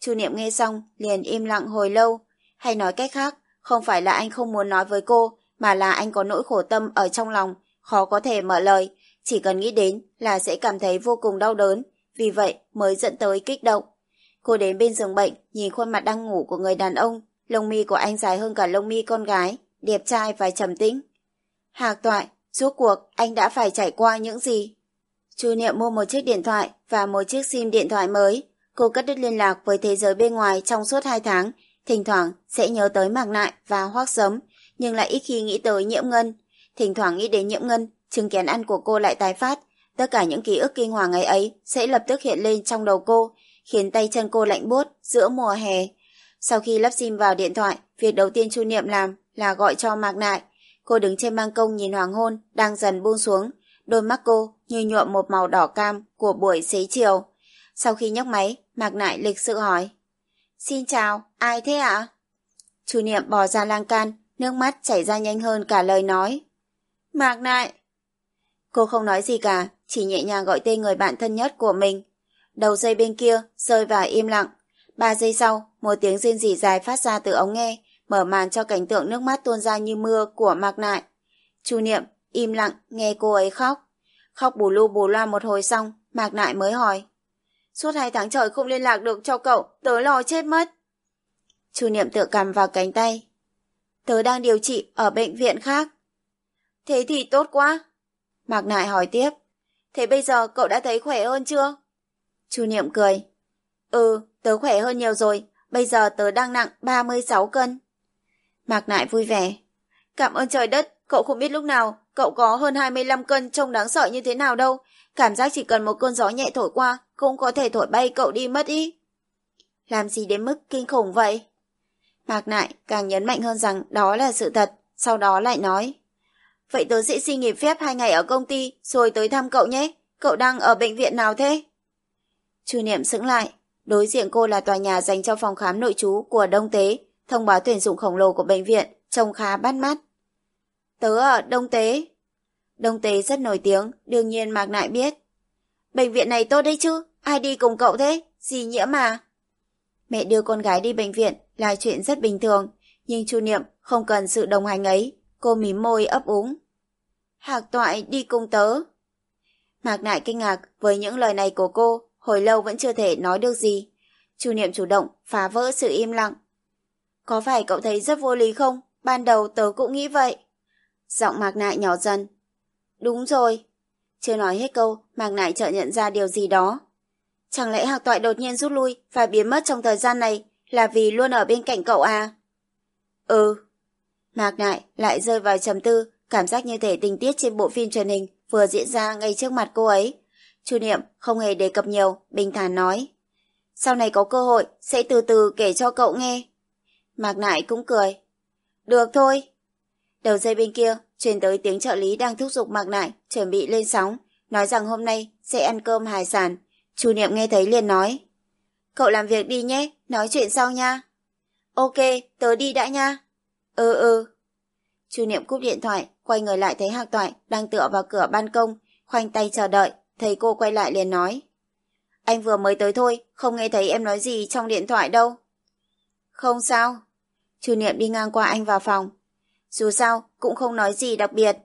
Chu Niệm nghe xong liền im lặng hồi lâu, Hay nói cách khác, không phải là anh không muốn nói với cô, mà là anh có nỗi khổ tâm ở trong lòng, khó có thể mở lời, chỉ cần nghĩ đến là sẽ cảm thấy vô cùng đau đớn, vì vậy mới dẫn tới kích động. Cô đến bên giường bệnh, nhìn khuôn mặt đang ngủ của người đàn ông, lông mi của anh dài hơn cả lông mi con gái, đẹp trai và trầm tĩnh. Hạc toại, rốt cuộc anh đã phải trải qua những gì? Chu Niệm mua một chiếc điện thoại và một chiếc sim điện thoại mới. Cô cắt đứt liên lạc với thế giới bên ngoài trong suốt hai tháng, thỉnh thoảng sẽ nhớ tới Mạc Nại và Hoác Sấm, nhưng lại ít khi nghĩ tới Nhiễm Ngân. Thỉnh thoảng nghĩ đến Nhiễm Ngân, chứng kiến ăn của cô lại tái phát. Tất cả những ký ức kinh hoàng ngày ấy sẽ lập tức hiện lên trong đầu cô, khiến tay chân cô lạnh buốt giữa mùa hè. Sau khi lắp sim vào điện thoại, việc đầu tiên Chu Niệm làm là gọi cho Mạc Nại. Cô đứng trên ban công nhìn hoàng hôn đang dần buông xuống, đôi mắt cô như nhuộm một màu đỏ cam của buổi xế chiều. Sau khi nhấc máy, Mạc Nại lịch sự hỏi. Xin chào, ai thế ạ? Chủ Niệm bò ra lan can, nước mắt chảy ra nhanh hơn cả lời nói. Mạc Nại! Cô không nói gì cả, chỉ nhẹ nhàng gọi tên người bạn thân nhất của mình. Đầu dây bên kia rơi vào im lặng. Ba giây sau, một tiếng rên rỉ dài phát ra từ ống nghe, mở màn cho cảnh tượng nước mắt tuôn ra như mưa của Mạc Nại. Chu Niệm im lặng nghe cô ấy khóc. Khóc bù lu bù loa một hồi xong, Mạc Nại mới hỏi. Suốt hai tháng trời không liên lạc được cho cậu, tớ lo chết mất. Chu Niệm tự cầm vào cánh tay. Tớ đang điều trị ở bệnh viện khác. Thế thì tốt quá. Mạc Nại hỏi tiếp. Thế bây giờ cậu đã thấy khỏe hơn chưa? Chu Niệm cười. Ừ, tớ khỏe hơn nhiều rồi. Bây giờ tớ đang nặng 36 cân. Mạc Nại vui vẻ. Cảm ơn trời đất, cậu không biết lúc nào cậu có hơn 25 cân trông đáng sợ như thế nào đâu. Cảm giác chỉ cần một cơn gió nhẹ thổi qua cũng có thể thổi bay cậu đi mất ý. Làm gì đến mức kinh khủng vậy? Mạc Nại càng nhấn mạnh hơn rằng đó là sự thật, sau đó lại nói. Vậy tớ sẽ xin nghỉ phép hai ngày ở công ty rồi tới thăm cậu nhé. Cậu đang ở bệnh viện nào thế? Chu Niệm sững lại. Đối diện cô là tòa nhà dành cho phòng khám nội trú của Đông Tế. Thông báo tuyển dụng khổng lồ của bệnh viện trông khá bắt mắt. Tớ ở Đông Tế. Đông Tế rất nổi tiếng, đương nhiên Mạc Nại biết. Bệnh viện này tốt đấy chứ, ai đi cùng cậu thế? Gì nhiễm mà? Mẹ đưa con gái đi bệnh viện là chuyện rất bình thường, nhưng Chu Niệm không cần sự đồng hành ấy. Cô mím môi ấp úng. Hạc toại đi cùng tớ. Mạc Nại kinh ngạc với những lời này của cô, hồi lâu vẫn chưa thể nói được gì. Chu Niệm chủ động phá vỡ sự im lặng. Có phải cậu thấy rất vô lý không? Ban đầu tớ cũng nghĩ vậy. Giọng Mạc Nại nhỏ dần. Đúng rồi. Chưa nói hết câu, Mạc Nại chợt nhận ra điều gì đó. Chẳng lẽ Hạc Toại đột nhiên rút lui và biến mất trong thời gian này là vì luôn ở bên cạnh cậu à? Ừ. Mạc Nại lại rơi vào trầm tư, cảm giác như thể tình tiết trên bộ phim truyền hình vừa diễn ra ngay trước mặt cô ấy. Chu Niệm không hề đề cập nhiều, bình thản nói. Sau này có cơ hội, sẽ từ từ kể cho cậu nghe. Mạc Nại cũng cười. Được thôi. Đầu dây bên kia, truyền tới tiếng trợ lý đang thúc giục Mạc Nại chuẩn bị lên sóng, nói rằng hôm nay sẽ ăn cơm hải sản. Chu Niệm nghe thấy liền nói. Cậu làm việc đi nhé, nói chuyện sau nha. Ok, tớ đi đã nha. Ừ ừ. Chu Niệm cúp điện thoại, quay người lại thấy Hạc Toại đang tựa vào cửa ban công, khoanh tay chờ đợi, thấy cô quay lại liền nói. Anh vừa mới tới thôi, không nghe thấy em nói gì trong điện thoại đâu. Không sao. Chu Niệm đi ngang qua anh vào phòng. Dù sao, cũng không nói gì đặc biệt.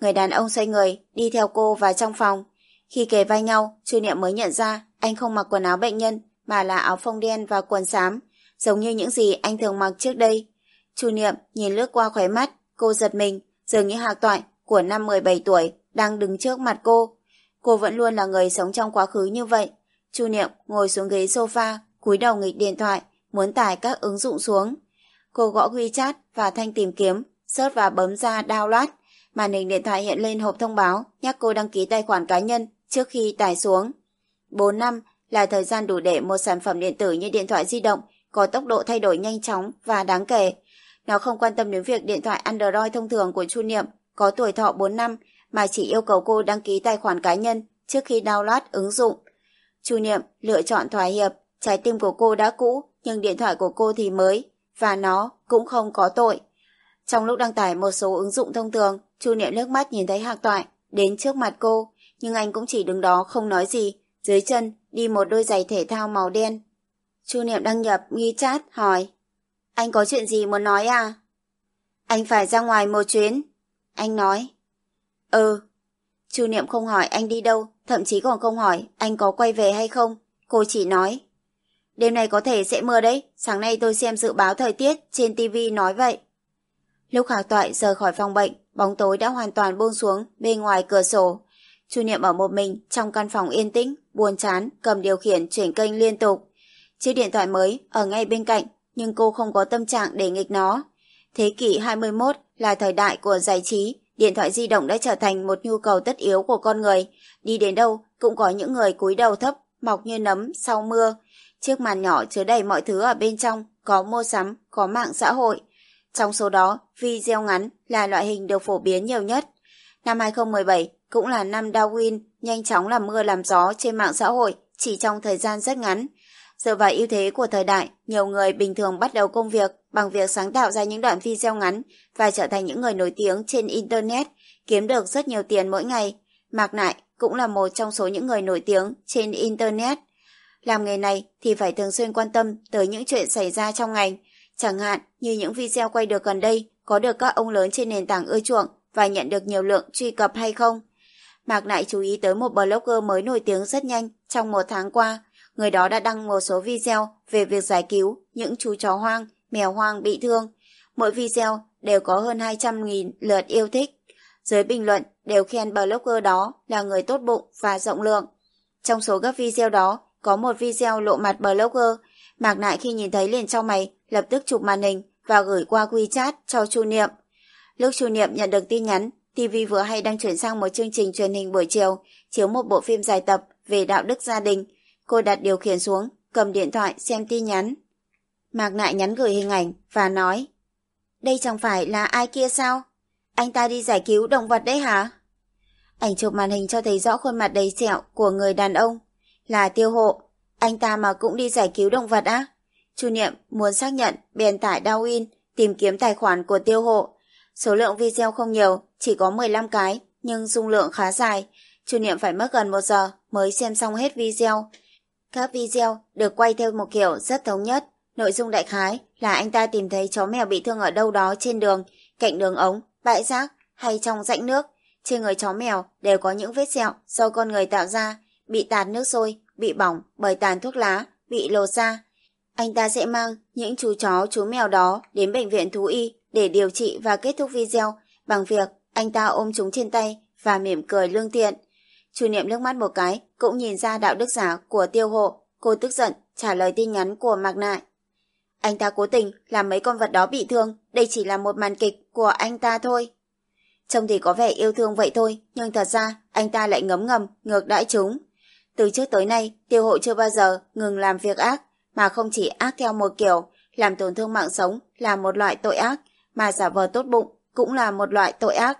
Người đàn ông xoay người, đi theo cô vào trong phòng. Khi kề vai nhau, Chu Niệm mới nhận ra anh không mặc quần áo bệnh nhân, mà là áo phông đen và quần xám, giống như những gì anh thường mặc trước đây. Chu Niệm nhìn lướt qua khóe mắt, cô giật mình, dường như hạc toại của năm 17 tuổi đang đứng trước mặt cô. Cô vẫn luôn là người sống trong quá khứ như vậy. Chu Niệm ngồi xuống ghế sofa, cúi đầu nghịch điện thoại, muốn tải các ứng dụng xuống. Cô gõ WeChat và thanh tìm kiếm, search và bấm ra download. Màn hình điện thoại hiện lên hộp thông báo nhắc cô đăng ký tài khoản cá nhân trước khi tải xuống. 4 năm là thời gian đủ để một sản phẩm điện tử như điện thoại di động có tốc độ thay đổi nhanh chóng và đáng kể. Nó không quan tâm đến việc điện thoại Android thông thường của Chu Niệm có tuổi thọ 4 năm mà chỉ yêu cầu cô đăng ký tài khoản cá nhân trước khi download ứng dụng. Chu Niệm lựa chọn thỏa hiệp, trái tim của cô đã cũ nhưng điện thoại của cô thì mới và nó cũng không có tội. Trong lúc đăng tải một số ứng dụng thông thường, Chu Niệm nước mắt nhìn thấy Hạc Toại đến trước mặt cô, nhưng anh cũng chỉ đứng đó không nói gì, dưới chân đi một đôi giày thể thao màu đen. Chu Niệm đăng nhập nghi chat hỏi Anh có chuyện gì muốn nói à? Anh phải ra ngoài một chuyến. Anh nói. Ừ. Chu Niệm không hỏi anh đi đâu, thậm chí còn không hỏi anh có quay về hay không. Cô chỉ nói. Đêm nay có thể sẽ mưa đấy, sáng nay tôi xem dự báo thời tiết trên TV nói vậy. Lúc Hạc Toại rời khỏi phòng bệnh, bóng tối đã hoàn toàn buông xuống bên ngoài cửa sổ. Chu Niệm ở một mình trong căn phòng yên tĩnh, buồn chán, cầm điều khiển chuyển kênh liên tục. Chiếc điện thoại mới ở ngay bên cạnh, nhưng cô không có tâm trạng để nghịch nó. Thế kỷ 21 là thời đại của giải trí, điện thoại di động đã trở thành một nhu cầu tất yếu của con người. Đi đến đâu cũng có những người cúi đầu thấp, mọc như nấm sau mưa. Chiếc màn nhỏ chứa đầy mọi thứ ở bên trong, có mua sắm, có mạng xã hội. Trong số đó, video ngắn là loại hình được phổ biến nhiều nhất. Năm 2017 cũng là năm Darwin nhanh chóng làm mưa làm gió trên mạng xã hội chỉ trong thời gian rất ngắn. Dựa vào ưu thế của thời đại, nhiều người bình thường bắt đầu công việc bằng việc sáng tạo ra những đoạn video ngắn và trở thành những người nổi tiếng trên Internet, kiếm được rất nhiều tiền mỗi ngày. Mạc Nại cũng là một trong số những người nổi tiếng trên Internet. Làm nghề này thì phải thường xuyên quan tâm tới những chuyện xảy ra trong ngành, chẳng hạn như những video quay được gần đây có được các ông lớn trên nền tảng ưa chuộng và nhận được nhiều lượng truy cập hay không. Mạc Nại chú ý tới một blogger mới nổi tiếng rất nhanh trong một tháng qua. Người đó đã đăng một số video về việc giải cứu những chú chó hoang, mèo hoang bị thương. Mỗi video đều có hơn 200.000 lượt yêu thích. Dưới bình luận đều khen blogger đó là người tốt bụng và rộng lượng. Trong số các video đó có một video lộ mặt blogger. Mạc Nại khi nhìn thấy liền trong mày lập tức chụp màn hình và gửi qua WeChat cho Chu Niệm. Lúc Chu Niệm nhận được tin nhắn, TV vừa hay đang chuyển sang một chương trình truyền hình buổi chiều, chiếu một bộ phim dài tập về đạo đức gia đình. Cô đặt điều khiển xuống, cầm điện thoại xem tin nhắn. Mạc Nại nhắn gửi hình ảnh và nói Đây chẳng phải là ai kia sao? Anh ta đi giải cứu động vật đấy hả? Ảnh chụp màn hình cho thấy rõ khuôn mặt đầy sẹo của người đàn ông. Là tiêu hộ. Anh ta mà cũng đi giải cứu động vật á? Chu Niệm muốn xác nhận bèn tải Darwin tìm kiếm tài khoản của tiêu hộ. Số lượng video không nhiều, chỉ có 15 cái, nhưng dung lượng khá dài. Chu Niệm phải mất gần một giờ mới xem xong hết video. Các video được quay theo một kiểu rất thống nhất. Nội dung đại khái là anh ta tìm thấy chó mèo bị thương ở đâu đó trên đường, cạnh đường ống, bãi rác hay trong rãnh nước. Trên người chó mèo đều có những vết sẹo do con người tạo ra, bị tạt nước sôi, bị bỏng bởi tàn thuốc lá, bị lột da. Anh ta sẽ mang những chú chó chú mèo đó đến bệnh viện thú y để điều trị và kết thúc video bằng việc anh ta ôm chúng trên tay và mỉm cười lương thiện. Chủ niệm nước mắt một cái cũng nhìn ra đạo đức giả của tiêu hộ. Cô tức giận trả lời tin nhắn của Mạc Nại. Anh ta cố tình làm mấy con vật đó bị thương. Đây chỉ là một màn kịch của anh ta thôi. Trông thì có vẻ yêu thương vậy thôi, nhưng thật ra anh ta lại ngấm ngầm, ngược đãi chúng. Từ trước tới nay, tiêu hộ chưa bao giờ ngừng làm việc ác, mà không chỉ ác theo một kiểu, làm tổn thương mạng sống là một loại tội ác, mà giả vờ tốt bụng cũng là một loại tội ác.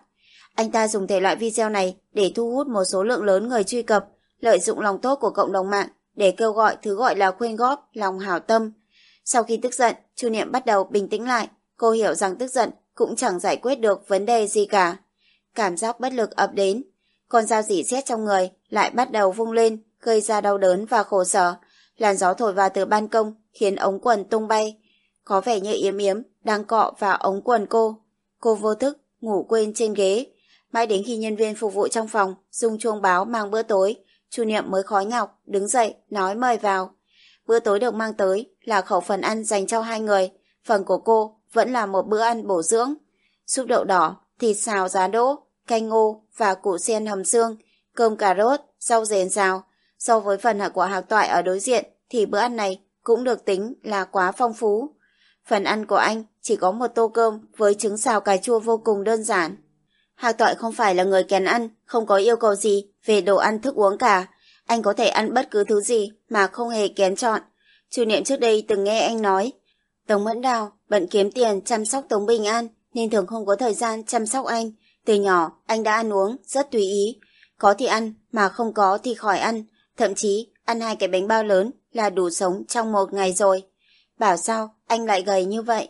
Anh ta dùng thể loại video này để thu hút một số lượng lớn người truy cập, lợi dụng lòng tốt của cộng đồng mạng để kêu gọi thứ gọi là khuyên góp, lòng hảo tâm. Sau khi tức giận, Chu Niệm bắt đầu bình tĩnh lại. Cô hiểu rằng tức giận cũng chẳng giải quyết được vấn đề gì cả. Cảm giác bất lực ập đến. Con dao dỉ xét trong người lại bắt đầu vung lên, gây ra đau đớn và khổ sở. Làn gió thổi vào từ ban công khiến ống quần tung bay. Có vẻ như yếm yếm đang cọ vào ống quần cô. Cô vô thức, ngủ quên trên ghế. Mãi đến khi nhân viên phục vụ trong phòng dùng chuông báo mang bữa tối, Chu Niệm mới khói ngọc, đứng dậy, nói mời vào. Bữa tối được mang tới là khẩu phần ăn dành cho hai người. Phần của cô vẫn là một bữa ăn bổ dưỡng. Súp đậu đỏ, thịt xào giá đỗ, canh ngô và củ sen hầm xương, cơm cà rốt, rau rền xào. So với phần của hạc toại ở đối diện thì bữa ăn này cũng được tính là quá phong phú. Phần ăn của anh chỉ có một tô cơm với trứng xào cà chua vô cùng đơn giản. Hạc Toại không phải là người kén ăn, không có yêu cầu gì về đồ ăn thức uống cả. Anh có thể ăn bất cứ thứ gì mà không hề kén chọn. Chủ niệm trước đây từng nghe anh nói, Tống Mẫn Đào bận kiếm tiền chăm sóc Tống Bình An nên thường không có thời gian chăm sóc anh. Từ nhỏ, anh đã ăn uống rất tùy ý. Có thì ăn, mà không có thì khỏi ăn. Thậm chí, ăn hai cái bánh bao lớn là đủ sống trong một ngày rồi. Bảo sao anh lại gầy như vậy?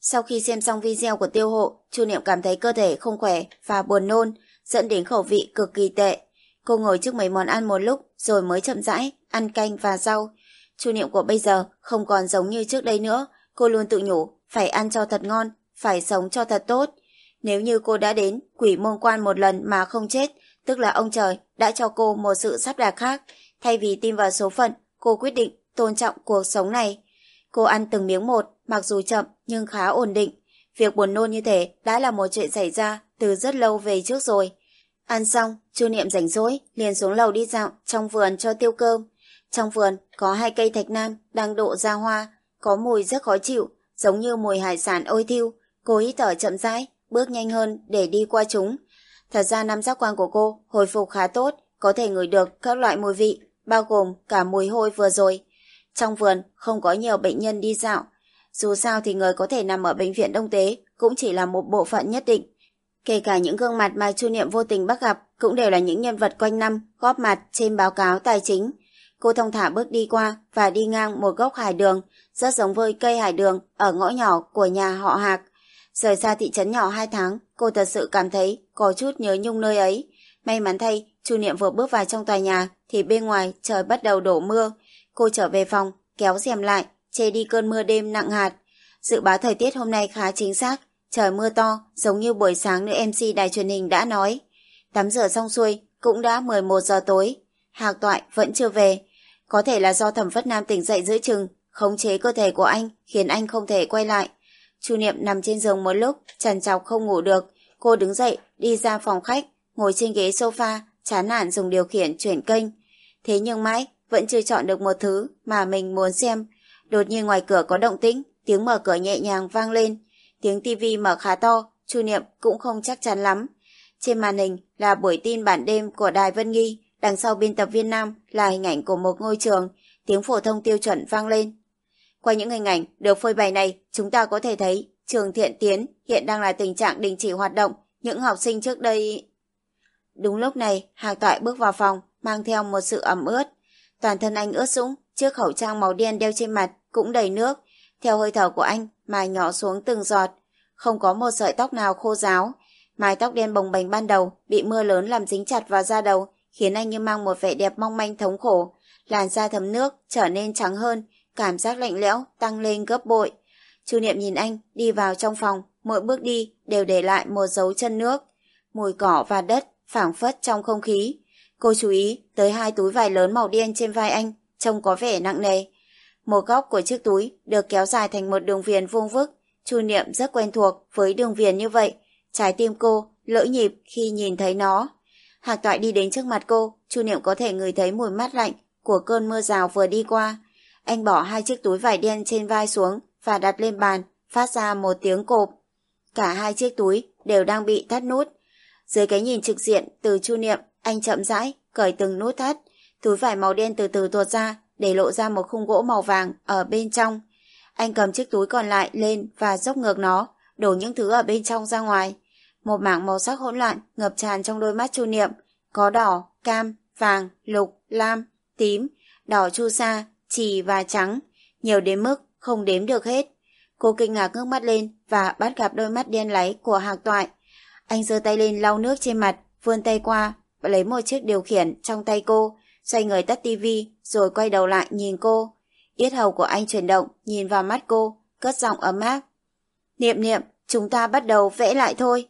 Sau khi xem xong video của tiêu hộ, Chu Niệm cảm thấy cơ thể không khỏe và buồn nôn, dẫn đến khẩu vị cực kỳ tệ. Cô ngồi trước mấy món ăn một lúc rồi mới chậm rãi, ăn canh và rau. Chu Niệm của bây giờ không còn giống như trước đây nữa. Cô luôn tự nhủ, phải ăn cho thật ngon, phải sống cho thật tốt. Nếu như cô đã đến quỷ môn quan một lần mà không chết, tức là ông trời đã cho cô một sự sắp đặt khác. Thay vì tin vào số phận, cô quyết định tôn trọng cuộc sống này. Cô ăn từng miếng một, mặc dù chậm nhưng khá ổn định. Việc buồn nôn như thế đã là một chuyện xảy ra từ rất lâu về trước rồi. Ăn xong, Chu Niệm rảnh rỗi, liền xuống lầu đi dạo trong vườn cho tiêu cơm. Trong vườn có hai cây thạch nam đang độ ra hoa, có mùi rất khó chịu, giống như mùi hải sản ôi thiêu. Cô hít thở chậm rãi, bước nhanh hơn để đi qua chúng. Thật ra năm giác quan của cô hồi phục khá tốt, có thể ngửi được các loại mùi vị, bao gồm cả mùi hôi vừa rồi. Trong vườn không có nhiều bệnh nhân đi dạo. Dù sao thì người có thể nằm ở bệnh viện đông tế cũng chỉ là một bộ phận nhất định. Kể cả những gương mặt mà Chu Niệm vô tình bắt gặp cũng đều là những nhân vật quanh năm góp mặt trên báo cáo tài chính. Cô thông thả bước đi qua và đi ngang một gốc hải đường, rất giống với cây hải đường ở ngõ nhỏ của nhà họ Hạc. Rời xa thị trấn nhỏ hai tháng, cô thật sự cảm thấy có chút nhớ nhung nơi ấy. May mắn thay, Chu Niệm vừa bước vào trong tòa nhà thì bên ngoài trời bắt đầu đổ mưa. Cô trở về phòng, kéo rèm lại, che đi cơn mưa đêm nặng hạt. Dự báo thời tiết hôm nay khá chính xác, trời mưa to, giống như buổi sáng nữ MC đài truyền hình đã nói. Tắm rửa xong xuôi, cũng đã 11 giờ tối. Hạc toại vẫn chưa về. Có thể là do thẩm phất nam tỉnh dậy giữa chừng, khống chế cơ thể của anh, khiến anh không thể quay lại. Chu Niệm nằm trên giường một lúc, trằn trọc không ngủ được. Cô đứng dậy, đi ra phòng khách, ngồi trên ghế sofa, chán nản dùng điều khiển chuyển kênh. Thế nhưng mãi, vẫn chưa chọn được một thứ mà mình muốn xem. Đột nhiên ngoài cửa có động tĩnh, tiếng mở cửa nhẹ nhàng vang lên. Tiếng tivi mở khá to, Chu Niệm cũng không chắc chắn lắm. Trên màn hình là buổi tin bản đêm của Đài Vân Nghi, đằng sau biên tập viên Nam là hình ảnh của một ngôi trường, tiếng phổ thông tiêu chuẩn vang lên. Qua những hình ảnh được phơi bày này, chúng ta có thể thấy trường Thiện Tiến hiện đang là tình trạng đình chỉ hoạt động, những học sinh trước đây... Đúng lúc này, Hạc Toại bước vào phòng, mang theo một sự ẩm ướt. Toàn thân anh ướt sũng, chiếc khẩu trang màu đen đeo trên mặt cũng đầy nước, theo hơi thở của anh mà nhỏ xuống từng giọt. Không có một sợi tóc nào khô ráo. Mái tóc đen bồng bềnh ban đầu bị mưa lớn làm dính chặt vào da đầu, khiến anh như mang một vẻ đẹp mong manh thống khổ. Làn da thấm nước trở nên trắng hơn, cảm giác lạnh lẽo tăng lên gấp bội. Chu Niệm nhìn anh đi vào trong phòng, mỗi bước đi đều để lại một dấu chân nước. Mùi cỏ và đất phảng phất trong không khí. Cô chú ý tới hai túi vải lớn màu đen trên vai anh, trông có vẻ nặng nề. Một góc của chiếc túi được kéo dài thành một đường viền vuông vức. Chu Niệm rất quen thuộc với đường viền như vậy. Trái tim cô lỡ nhịp khi nhìn thấy nó. Hạc Toại đi đến trước mặt cô, Chu Niệm có thể ngửi thấy mùi mát lạnh của cơn mưa rào vừa đi qua. Anh bỏ hai chiếc túi vải đen trên vai xuống và đặt lên bàn, phát ra một tiếng cộp. Cả hai chiếc túi đều đang bị thắt nút. Dưới cái nhìn trực diện từ Chu Niệm, anh chậm rãi cởi từng nút thắt. Túi vải màu đen từ từ tuột ra, để lộ ra một khung gỗ màu vàng ở bên trong. Anh cầm chiếc túi còn lại lên và dốc ngược nó, đổ những thứ ở bên trong ra ngoài. Một mảng màu sắc hỗn loạn ngập tràn trong đôi mắt Chu Niệm, có đỏ, cam, vàng, lục, lam, tím, đỏ chu sa, chỉ và trắng, nhiều đến mức không đếm được hết. Cô kinh ngạc ngước mắt lên và bắt gặp đôi mắt đen láy của Hạc Toại. Anh giơ tay lên lau nước trên mặt, vươn tay qua, lấy một chiếc điều khiển trong tay cô, xoay người tắt tivi rồi quay đầu lại nhìn cô. Yết hầu của anh chuyển động, nhìn vào mắt cô, cất giọng ấm áp. Niệm niệm, chúng ta bắt đầu vẽ lại thôi.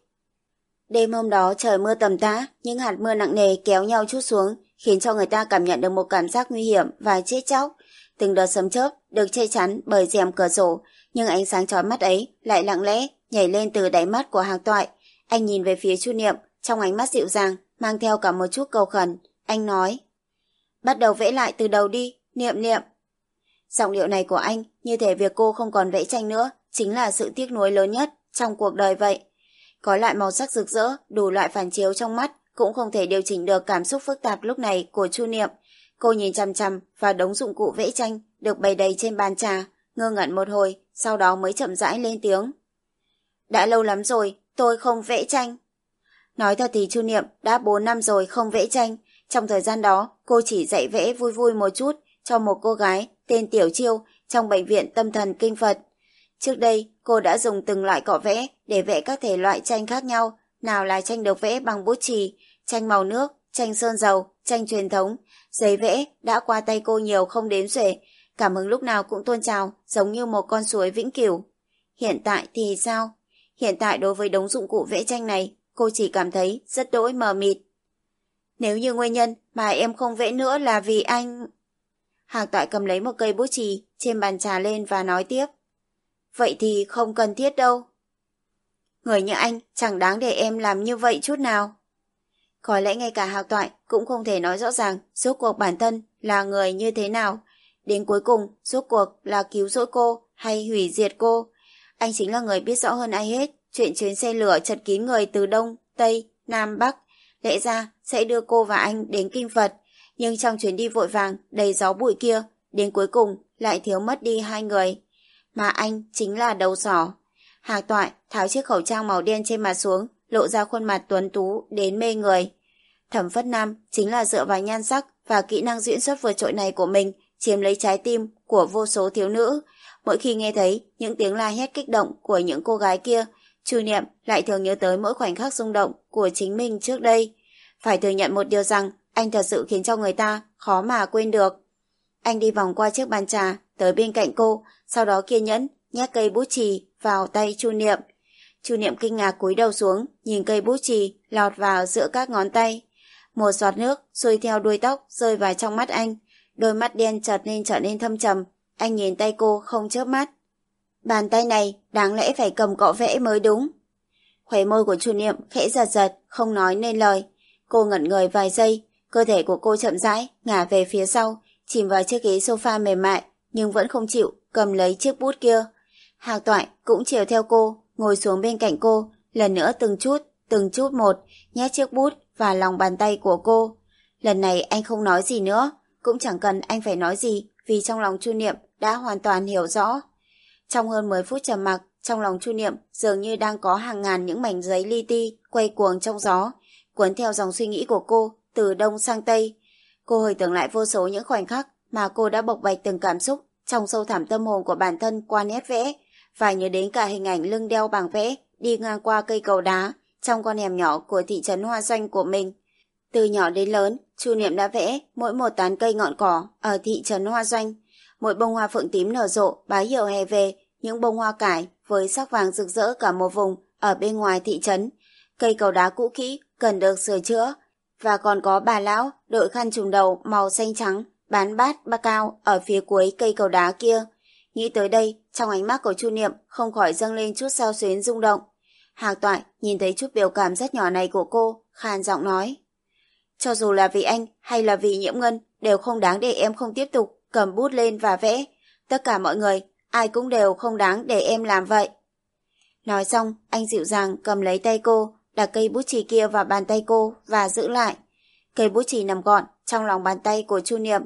Đêm hôm đó trời mưa tầm tã, những hạt mưa nặng nề kéo nhau chút xuống, khiến cho người ta cảm nhận được một cảm giác nguy hiểm và chết chóc. Từng đợt sấm chớp được che chắn bởi rèm cửa sổ, nhưng ánh sáng chói mắt ấy lại lặng lẽ nhảy lên từ đáy mắt của hàng toại. Anh nhìn về phía Chu Niệm, trong ánh mắt dịu dàng, mang theo cả một chút cầu khẩn. Anh nói, bắt đầu vẽ lại từ đầu đi, Niệm Niệm. Giọng điệu này của anh, như thể việc cô không còn vẽ tranh nữa, chính là sự tiếc nuối lớn nhất trong cuộc đời vậy. Có lại màu sắc rực rỡ, đủ loại phản chiếu trong mắt, cũng không thể điều chỉnh được cảm xúc phức tạp lúc này của Chu Niệm. Cô nhìn chằm chằm và đống dụng cụ vẽ tranh được bày đầy trên bàn trà, ngơ ngẩn một hồi, sau đó mới chậm rãi lên tiếng. Đã lâu lắm rồi, tôi không vẽ tranh. Nói thật thì Chu Niệm đã 4 năm rồi không vẽ tranh. Trong thời gian đó, cô chỉ dạy vẽ vui vui một chút cho một cô gái tên Tiểu Chiêu trong bệnh viện tâm thần kinh Phật. Trước đây, cô đã dùng từng loại cọ vẽ để vẽ các thể loại tranh khác nhau, nào là tranh được vẽ bằng bút chì, tranh màu nước, tranh sơn dầu, tranh truyền thống. Giấy vẽ đã qua tay cô nhiều không đếm xuể, cảm hứng lúc nào cũng tuôn trào, giống như một con suối vĩnh cửu. Hiện tại thì sao? Hiện tại đối với đống dụng cụ vẽ tranh này, cô chỉ cảm thấy rất đỗi mờ mịt. Nếu như nguyên nhân mà em không vẽ nữa là vì anh... Hạc toại cầm lấy một cây bút chì trên bàn trà lên và nói tiếp. Vậy thì không cần thiết đâu. Người như anh chẳng đáng để em làm như vậy chút nào. Có lẽ ngay cả hạc toại cũng không thể nói rõ ràng rốt cuộc bản thân là người như thế nào. Đến cuối cùng, rốt cuộc là cứu rỗi cô hay hủy diệt cô. Anh chính là người biết rõ hơn ai hết chuyện chuyến xe lửa chật kín người từ Đông, Tây, Nam, Bắc. Lẽ ra sẽ đưa cô và anh đến kinh Phật. Nhưng trong chuyến đi vội vàng, đầy gió bụi kia, đến cuối cùng lại thiếu mất đi hai người. Mà anh chính là đầu sỏ. Hạc toại tháo chiếc khẩu trang màu đen trên mặt xuống, lộ ra khuôn mặt tuấn tú đến mê người. Thẩm Phất Nam chính là dựa vào nhan sắc và kỹ năng diễn xuất vượt trội này của mình chiếm lấy trái tim của vô số thiếu nữ. Mỗi khi nghe thấy những tiếng la hét kích động của những cô gái kia, Chu Niệm lại thường nhớ tới mỗi khoảnh khắc rung động của chính mình trước đây. Phải thừa nhận một điều rằng anh thật sự khiến cho người ta khó mà quên được. Anh đi vòng qua chiếc bàn trà, tới bên cạnh cô, sau đó kiên nhẫn nhét cây bút chì vào tay Chu Niệm. Chu Niệm kinh ngạc cúi đầu xuống, nhìn cây bút chì lọt vào giữa các ngón tay. Một giọt nước xuôi theo đuôi tóc rơi vào trong mắt anh. Đôi mắt đen chợt nên trở nên thâm trầm. Anh nhìn tay cô không chớp mắt. Bàn tay này đáng lẽ phải cầm cọ vẽ mới đúng. Khóe môi của Chu Niệm khẽ giật giật, không nói nên lời. Cô ngẩn người vài giây, cơ thể của cô chậm rãi, ngả về phía sau, chìm vào chiếc ghế sofa mềm mại, nhưng vẫn không chịu, cầm lấy chiếc bút kia. Hạc toại cũng chiều theo cô, ngồi xuống bên cạnh cô, lần nữa từng chút, từng chút một, nhét chiếc bút và lòng bàn tay của cô. Lần này anh không nói gì nữa, cũng chẳng cần anh phải nói gì, vì trong lòng Chu Niệm đã hoàn toàn hiểu rõ. Trong hơn 10 phút trầm mặc, trong lòng Chu Niệm dường như đang có hàng ngàn những mảnh giấy li ti quay cuồng trong gió, cuốn theo dòng suy nghĩ của cô từ đông sang tây. Cô hồi tưởng lại vô số những khoảnh khắc mà cô đã bộc bạch từng cảm xúc trong sâu thẳm tâm hồn của bản thân qua nét vẽ, và nhớ đến cả hình ảnh lưng đeo bằng vẽ đi ngang qua cây cầu đá trong con hẻm nhỏ của thị trấn Hoa Doanh của mình. Từ nhỏ đến lớn, Chu Niệm đã vẽ mỗi một tán cây ngọn cỏ ở thị trấn Hoa Doanh, Mỗi bông hoa phượng tím nở rộ, bá hiệu hè về, những bông hoa cải với sắc vàng rực rỡ cả một vùng ở bên ngoài thị trấn. Cây cầu đá cũ kỹ cần được sửa chữa. Và còn có bà lão đội khăn trùm đầu màu xanh trắng bán bát ba cao ở phía cuối cây cầu đá kia. Nghĩ tới đây, trong ánh mắt của Chu Niệm không khỏi dâng lên chút sao xuyến rung động. Hạc Toại nhìn thấy chút biểu cảm rất nhỏ này của cô, khàn giọng nói. Cho dù là vì anh hay là vì nhiễm ngân, đều không đáng để em không tiếp tục cầm bút lên và vẽ. Tất cả mọi người, ai cũng đều không đáng để em làm vậy. Nói xong, anh dịu dàng cầm lấy tay cô, đặt cây bút chì kia vào bàn tay cô và giữ lại. Cây bút chì nằm gọn trong lòng bàn tay của Chu Niệm.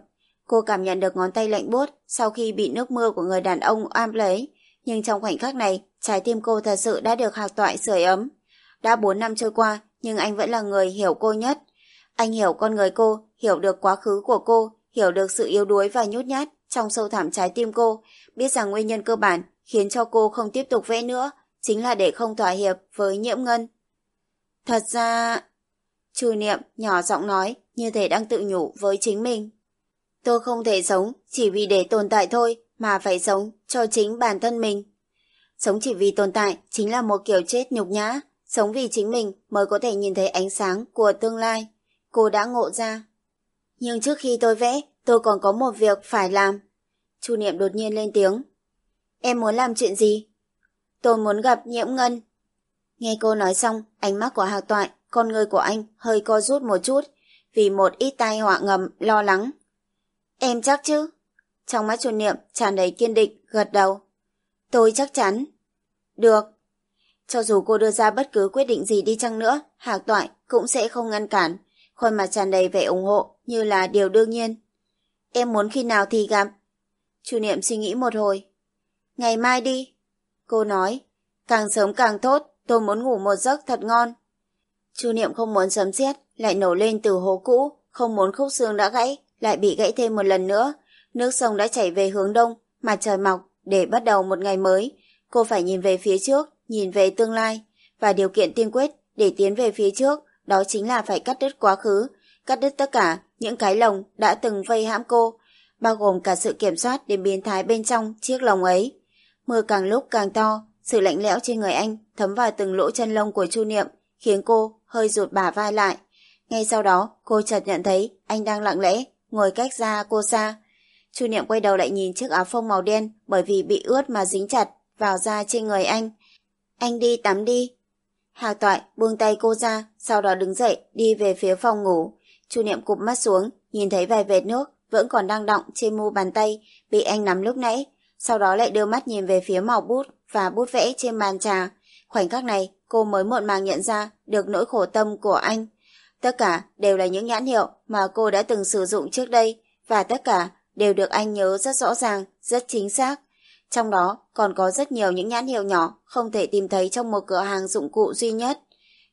Cô cảm nhận được ngón tay lạnh buốt sau khi bị nước mưa của người đàn ông am lấy. Nhưng trong khoảnh khắc này, trái tim cô thật sự đã được hạc toại sưởi ấm. Đã 4 năm trôi qua, nhưng anh vẫn là người hiểu cô nhất. Anh hiểu con người cô, hiểu được quá khứ của cô, hiểu được sự yếu đuối và nhút nhát trong sâu thẳm trái tim cô, biết rằng nguyên nhân cơ bản khiến cho cô không tiếp tục vẽ nữa chính là để không thỏa hiệp với nhiễm ngân. Thật ra... Chu niệm nhỏ giọng nói như thể đang tự nhủ với chính mình. Tôi không thể sống chỉ vì để tồn tại thôi mà phải sống cho chính bản thân mình. Sống chỉ vì tồn tại chính là một kiểu chết nhục nhã. Sống vì chính mình mới có thể nhìn thấy ánh sáng của tương lai. Cô đã ngộ ra. Nhưng trước khi tôi vẽ, tôi còn có một việc phải làm. Chu Niệm đột nhiên lên tiếng. Em muốn làm chuyện gì? Tôi muốn gặp Nhiễm Ngân. Nghe cô nói xong, ánh mắt của Hạc Toại, con người của anh hơi co rút một chút, vì một ít tai họa ngầm, lo lắng. Em chắc chứ? Trong mắt Chu Niệm tràn đầy kiên định, gật đầu. Tôi chắc chắn. Được. Cho dù cô đưa ra bất cứ quyết định gì đi chăng nữa, Hạc Toại cũng sẽ không ngăn cản, khuôn mặt tràn đầy vẻ ủng hộ như là điều đương nhiên. Em muốn khi nào thì gặp? Chu Niệm suy nghĩ một hồi. Ngày mai đi. Cô nói, càng sớm càng tốt, tôi muốn ngủ một giấc thật ngon. Chu Niệm không muốn sấm xét, lại nổ lên từ hố cũ, không muốn khúc xương đã gãy, lại bị gãy thêm một lần nữa. Nước sông đã chảy về hướng đông, mặt trời mọc, để bắt đầu một ngày mới. Cô phải nhìn về phía trước, nhìn về tương lai. Và điều kiện tiên quyết để tiến về phía trước đó chính là phải cắt đứt quá khứ, cắt đứt tất cả những cái lồng đã từng vây hãm cô. bao gồm cả sự kiểm soát đến biến thái bên trong chiếc lồng ấy. Mưa càng lúc càng to, sự lạnh lẽo trên người anh thấm vào từng lỗ chân lông của Chu Niệm, khiến cô hơi rụt bả vai lại. Ngay sau đó, cô chợt nhận thấy anh đang lặng lẽ, ngồi cách ra cô xa. Chu Niệm quay đầu lại nhìn chiếc áo phông màu đen bởi vì bị ướt mà dính chặt vào da trên người anh. Anh đi tắm đi. Hào toại buông tay cô ra, sau đó đứng dậy, đi về phía phòng ngủ. Chu Niệm cụp mắt xuống, nhìn thấy vài vệt nước vẫn còn đang đọng trên mu bàn tay, bị anh nắm lúc nãy. Sau đó lại đưa mắt nhìn về phía màu bút và bút vẽ trên bàn trà. Khoảnh khắc này, cô mới muộn màng nhận ra được nỗi khổ tâm của anh. Tất cả đều là những nhãn hiệu mà cô đã từng sử dụng trước đây và tất cả đều được anh nhớ rất rõ ràng, rất chính xác. Trong đó còn có rất nhiều những nhãn hiệu nhỏ không thể tìm thấy trong một cửa hàng dụng cụ duy nhất.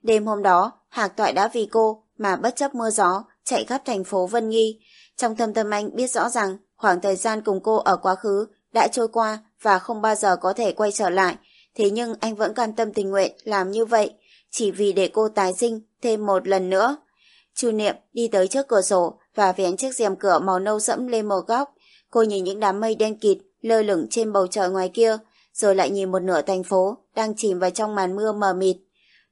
Đêm hôm đó, Hạc Toại đã vì cô mà bất chấp mưa gió chạy khắp thành phố Vân Nghi. Trong thâm tâm anh biết rõ rằng khoảng thời gian cùng cô ở quá khứ đã trôi qua và không bao giờ có thể quay trở lại. Thế nhưng anh vẫn cam tâm tình nguyện làm như vậy, chỉ vì để cô tái sinh thêm một lần nữa. Chu Niệm đi tới trước cửa sổ và vén chiếc rèm cửa màu nâu sẫm lên một góc. Cô nhìn những đám mây đen kịt lơ lửng trên bầu trời ngoài kia, rồi lại nhìn một nửa thành phố đang chìm vào trong màn mưa mờ mịt.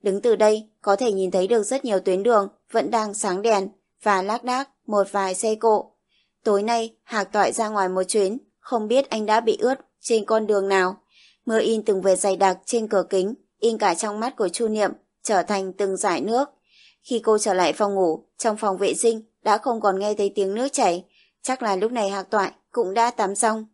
Đứng từ đây, có thể nhìn thấy được rất nhiều tuyến đường vẫn đang sáng đèn và lác đác một vài xe cộ. Tối nay, Hạc Toại ra ngoài một chuyến, không biết anh đã bị ướt trên con đường nào. Mưa in từng vệt dày đặc trên cửa kính, in cả trong mắt của Chu Niệm, trở thành từng dải nước. Khi cô trở lại phòng ngủ, trong phòng vệ sinh đã không còn nghe thấy tiếng nước chảy. Chắc là lúc này Hạc Toại cũng đã tắm xong.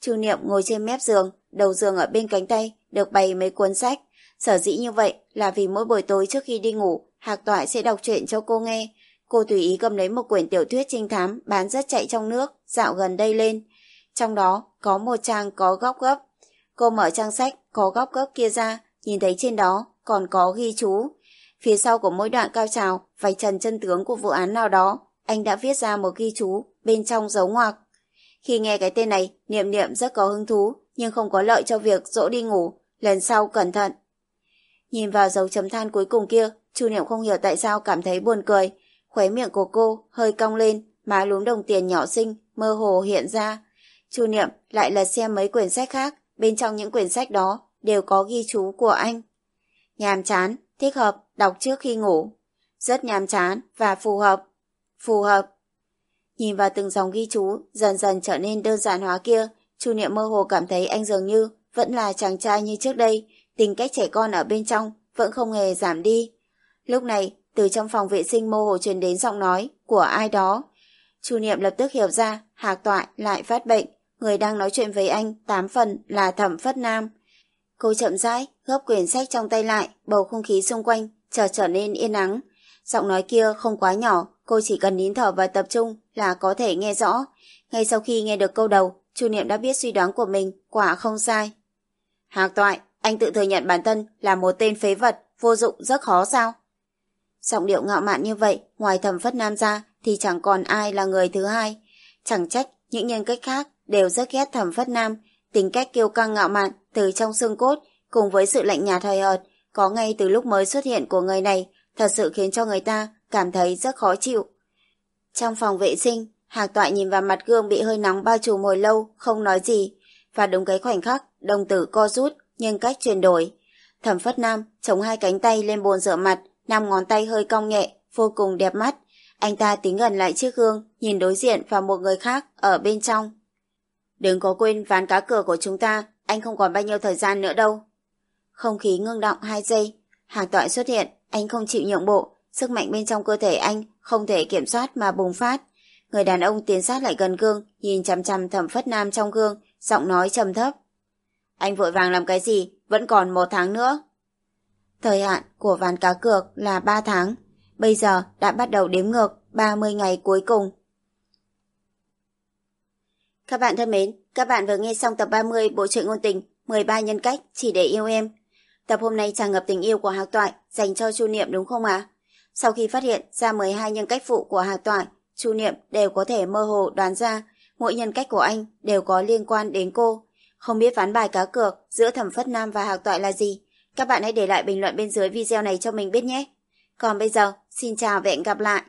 Chu Niệm ngồi trên mép giường, đầu giường ở bên cánh tay, được bày mấy cuốn sách. Sở dĩ như vậy là vì mỗi buổi tối trước khi đi ngủ, Hạc Toại sẽ đọc truyện cho cô nghe. Cô tùy ý cầm lấy một quyển tiểu thuyết trinh thám bán rất chạy trong nước, dạo gần đây lên. Trong đó có một trang có góc gấp. Cô mở trang sách có góc gấp kia ra, nhìn thấy trên đó còn có ghi chú. Phía sau của mỗi đoạn cao trào, vạch trần chân tướng của vụ án nào đó, anh đã viết ra một ghi chú bên trong dấu ngoặc. Khi nghe cái tên này, Niệm Niệm rất có hứng thú, nhưng không có lợi cho việc dỗ đi ngủ, lần sau cẩn thận. Nhìn vào dấu chấm than cuối cùng kia, Chu Niệm không hiểu tại sao cảm thấy buồn cười. Khóe miệng của cô hơi cong lên, má lúm đồng tiền nhỏ xinh, mơ hồ hiện ra. Chu Niệm lại lật xem mấy quyển sách khác, bên trong những quyển sách đó đều có ghi chú của anh. Nhàm chán, thích hợp, đọc trước khi ngủ. Rất nhàm chán và phù hợp. Phù hợp. Nhìn vào từng dòng ghi chú, dần dần trở nên đơn giản hóa kia, Chu Niệm mơ hồ cảm thấy anh dường như vẫn là chàng trai như trước đây, tình cách trẻ con ở bên trong vẫn không hề giảm đi. Lúc này, từ trong phòng vệ sinh mơ hồ truyền đến giọng nói của ai đó. Chu Niệm lập tức hiểu ra, Hạc Toại lại phát bệnh, người đang nói chuyện với anh tám phần là Thẩm Phất Nam. Cô chậm rãi, gấp quyển sách trong tay lại, bầu không khí xung quanh chợt trở nên yên ắng. Giọng nói kia không quá nhỏ, cô chỉ cần nín thở và tập trung là có thể nghe rõ. Ngay sau khi nghe được câu đầu, Chu Niệm đã biết suy đoán của mình quả không sai. Hạc Toại, anh tự thừa nhận bản thân là một tên phế vật, vô dụng rất khó sao? Giọng điệu ngạo mạn như vậy, ngoài thẩm phất nam ra thì chẳng còn ai là người thứ hai. Chẳng trách những nhân cách khác đều rất ghét thẩm phất nam, tính cách kiêu căng ngạo mạn từ trong xương cốt cùng với sự lạnh nhạt hời hợt có ngay từ lúc mới xuất hiện của người này thật sự khiến cho người ta cảm thấy rất khó chịu. Trong phòng vệ sinh, Hạc Toại nhìn vào mặt gương bị hơi nóng bao trùm hồi lâu, không nói gì. Và đúng cái khoảnh khắc, đồng tử co rút, nhân cách chuyển đổi. Thẩm Phất Nam chống hai cánh tay lên bồn rửa mặt, năm ngón tay hơi cong nhẹ, vô cùng đẹp mắt. Anh ta tính gần lại chiếc gương, nhìn đối diện và một người khác ở bên trong. Đừng có quên ván cá cửa của chúng ta, anh không còn bao nhiêu thời gian nữa đâu. Không khí ngưng động hai giây, Hạc Toại xuất hiện, anh không chịu nhượng bộ, sức mạnh bên trong cơ thể anh không thể kiểm soát mà bùng phát. Người đàn ông tiến sát lại gần gương, nhìn chằm chằm thẩm phất nam trong gương, giọng nói trầm thấp. Anh vội vàng làm cái gì, vẫn còn một tháng nữa. Thời hạn của ván cá cược là 3 tháng, bây giờ đã bắt đầu đếm ngược 30 ngày cuối cùng. Các bạn thân mến, các bạn vừa nghe xong tập 30 bộ truyện ngôn tình 13 nhân cách chỉ để yêu em. Tập hôm nay tràn ngập tình yêu của Hạc Toại dành cho Chu Niệm đúng không ạ? Sau khi phát hiện ra 12 nhân cách phụ của Hạc Toại, Chu Niệm đều có thể mơ hồ đoán ra mỗi nhân cách của anh đều có liên quan đến cô. Không biết ván bài cá cược giữa Thẩm Phất Nam và Hạc Toại là gì? Các bạn hãy để lại bình luận bên dưới video này cho mình biết nhé. Còn bây giờ, xin chào và hẹn gặp lại.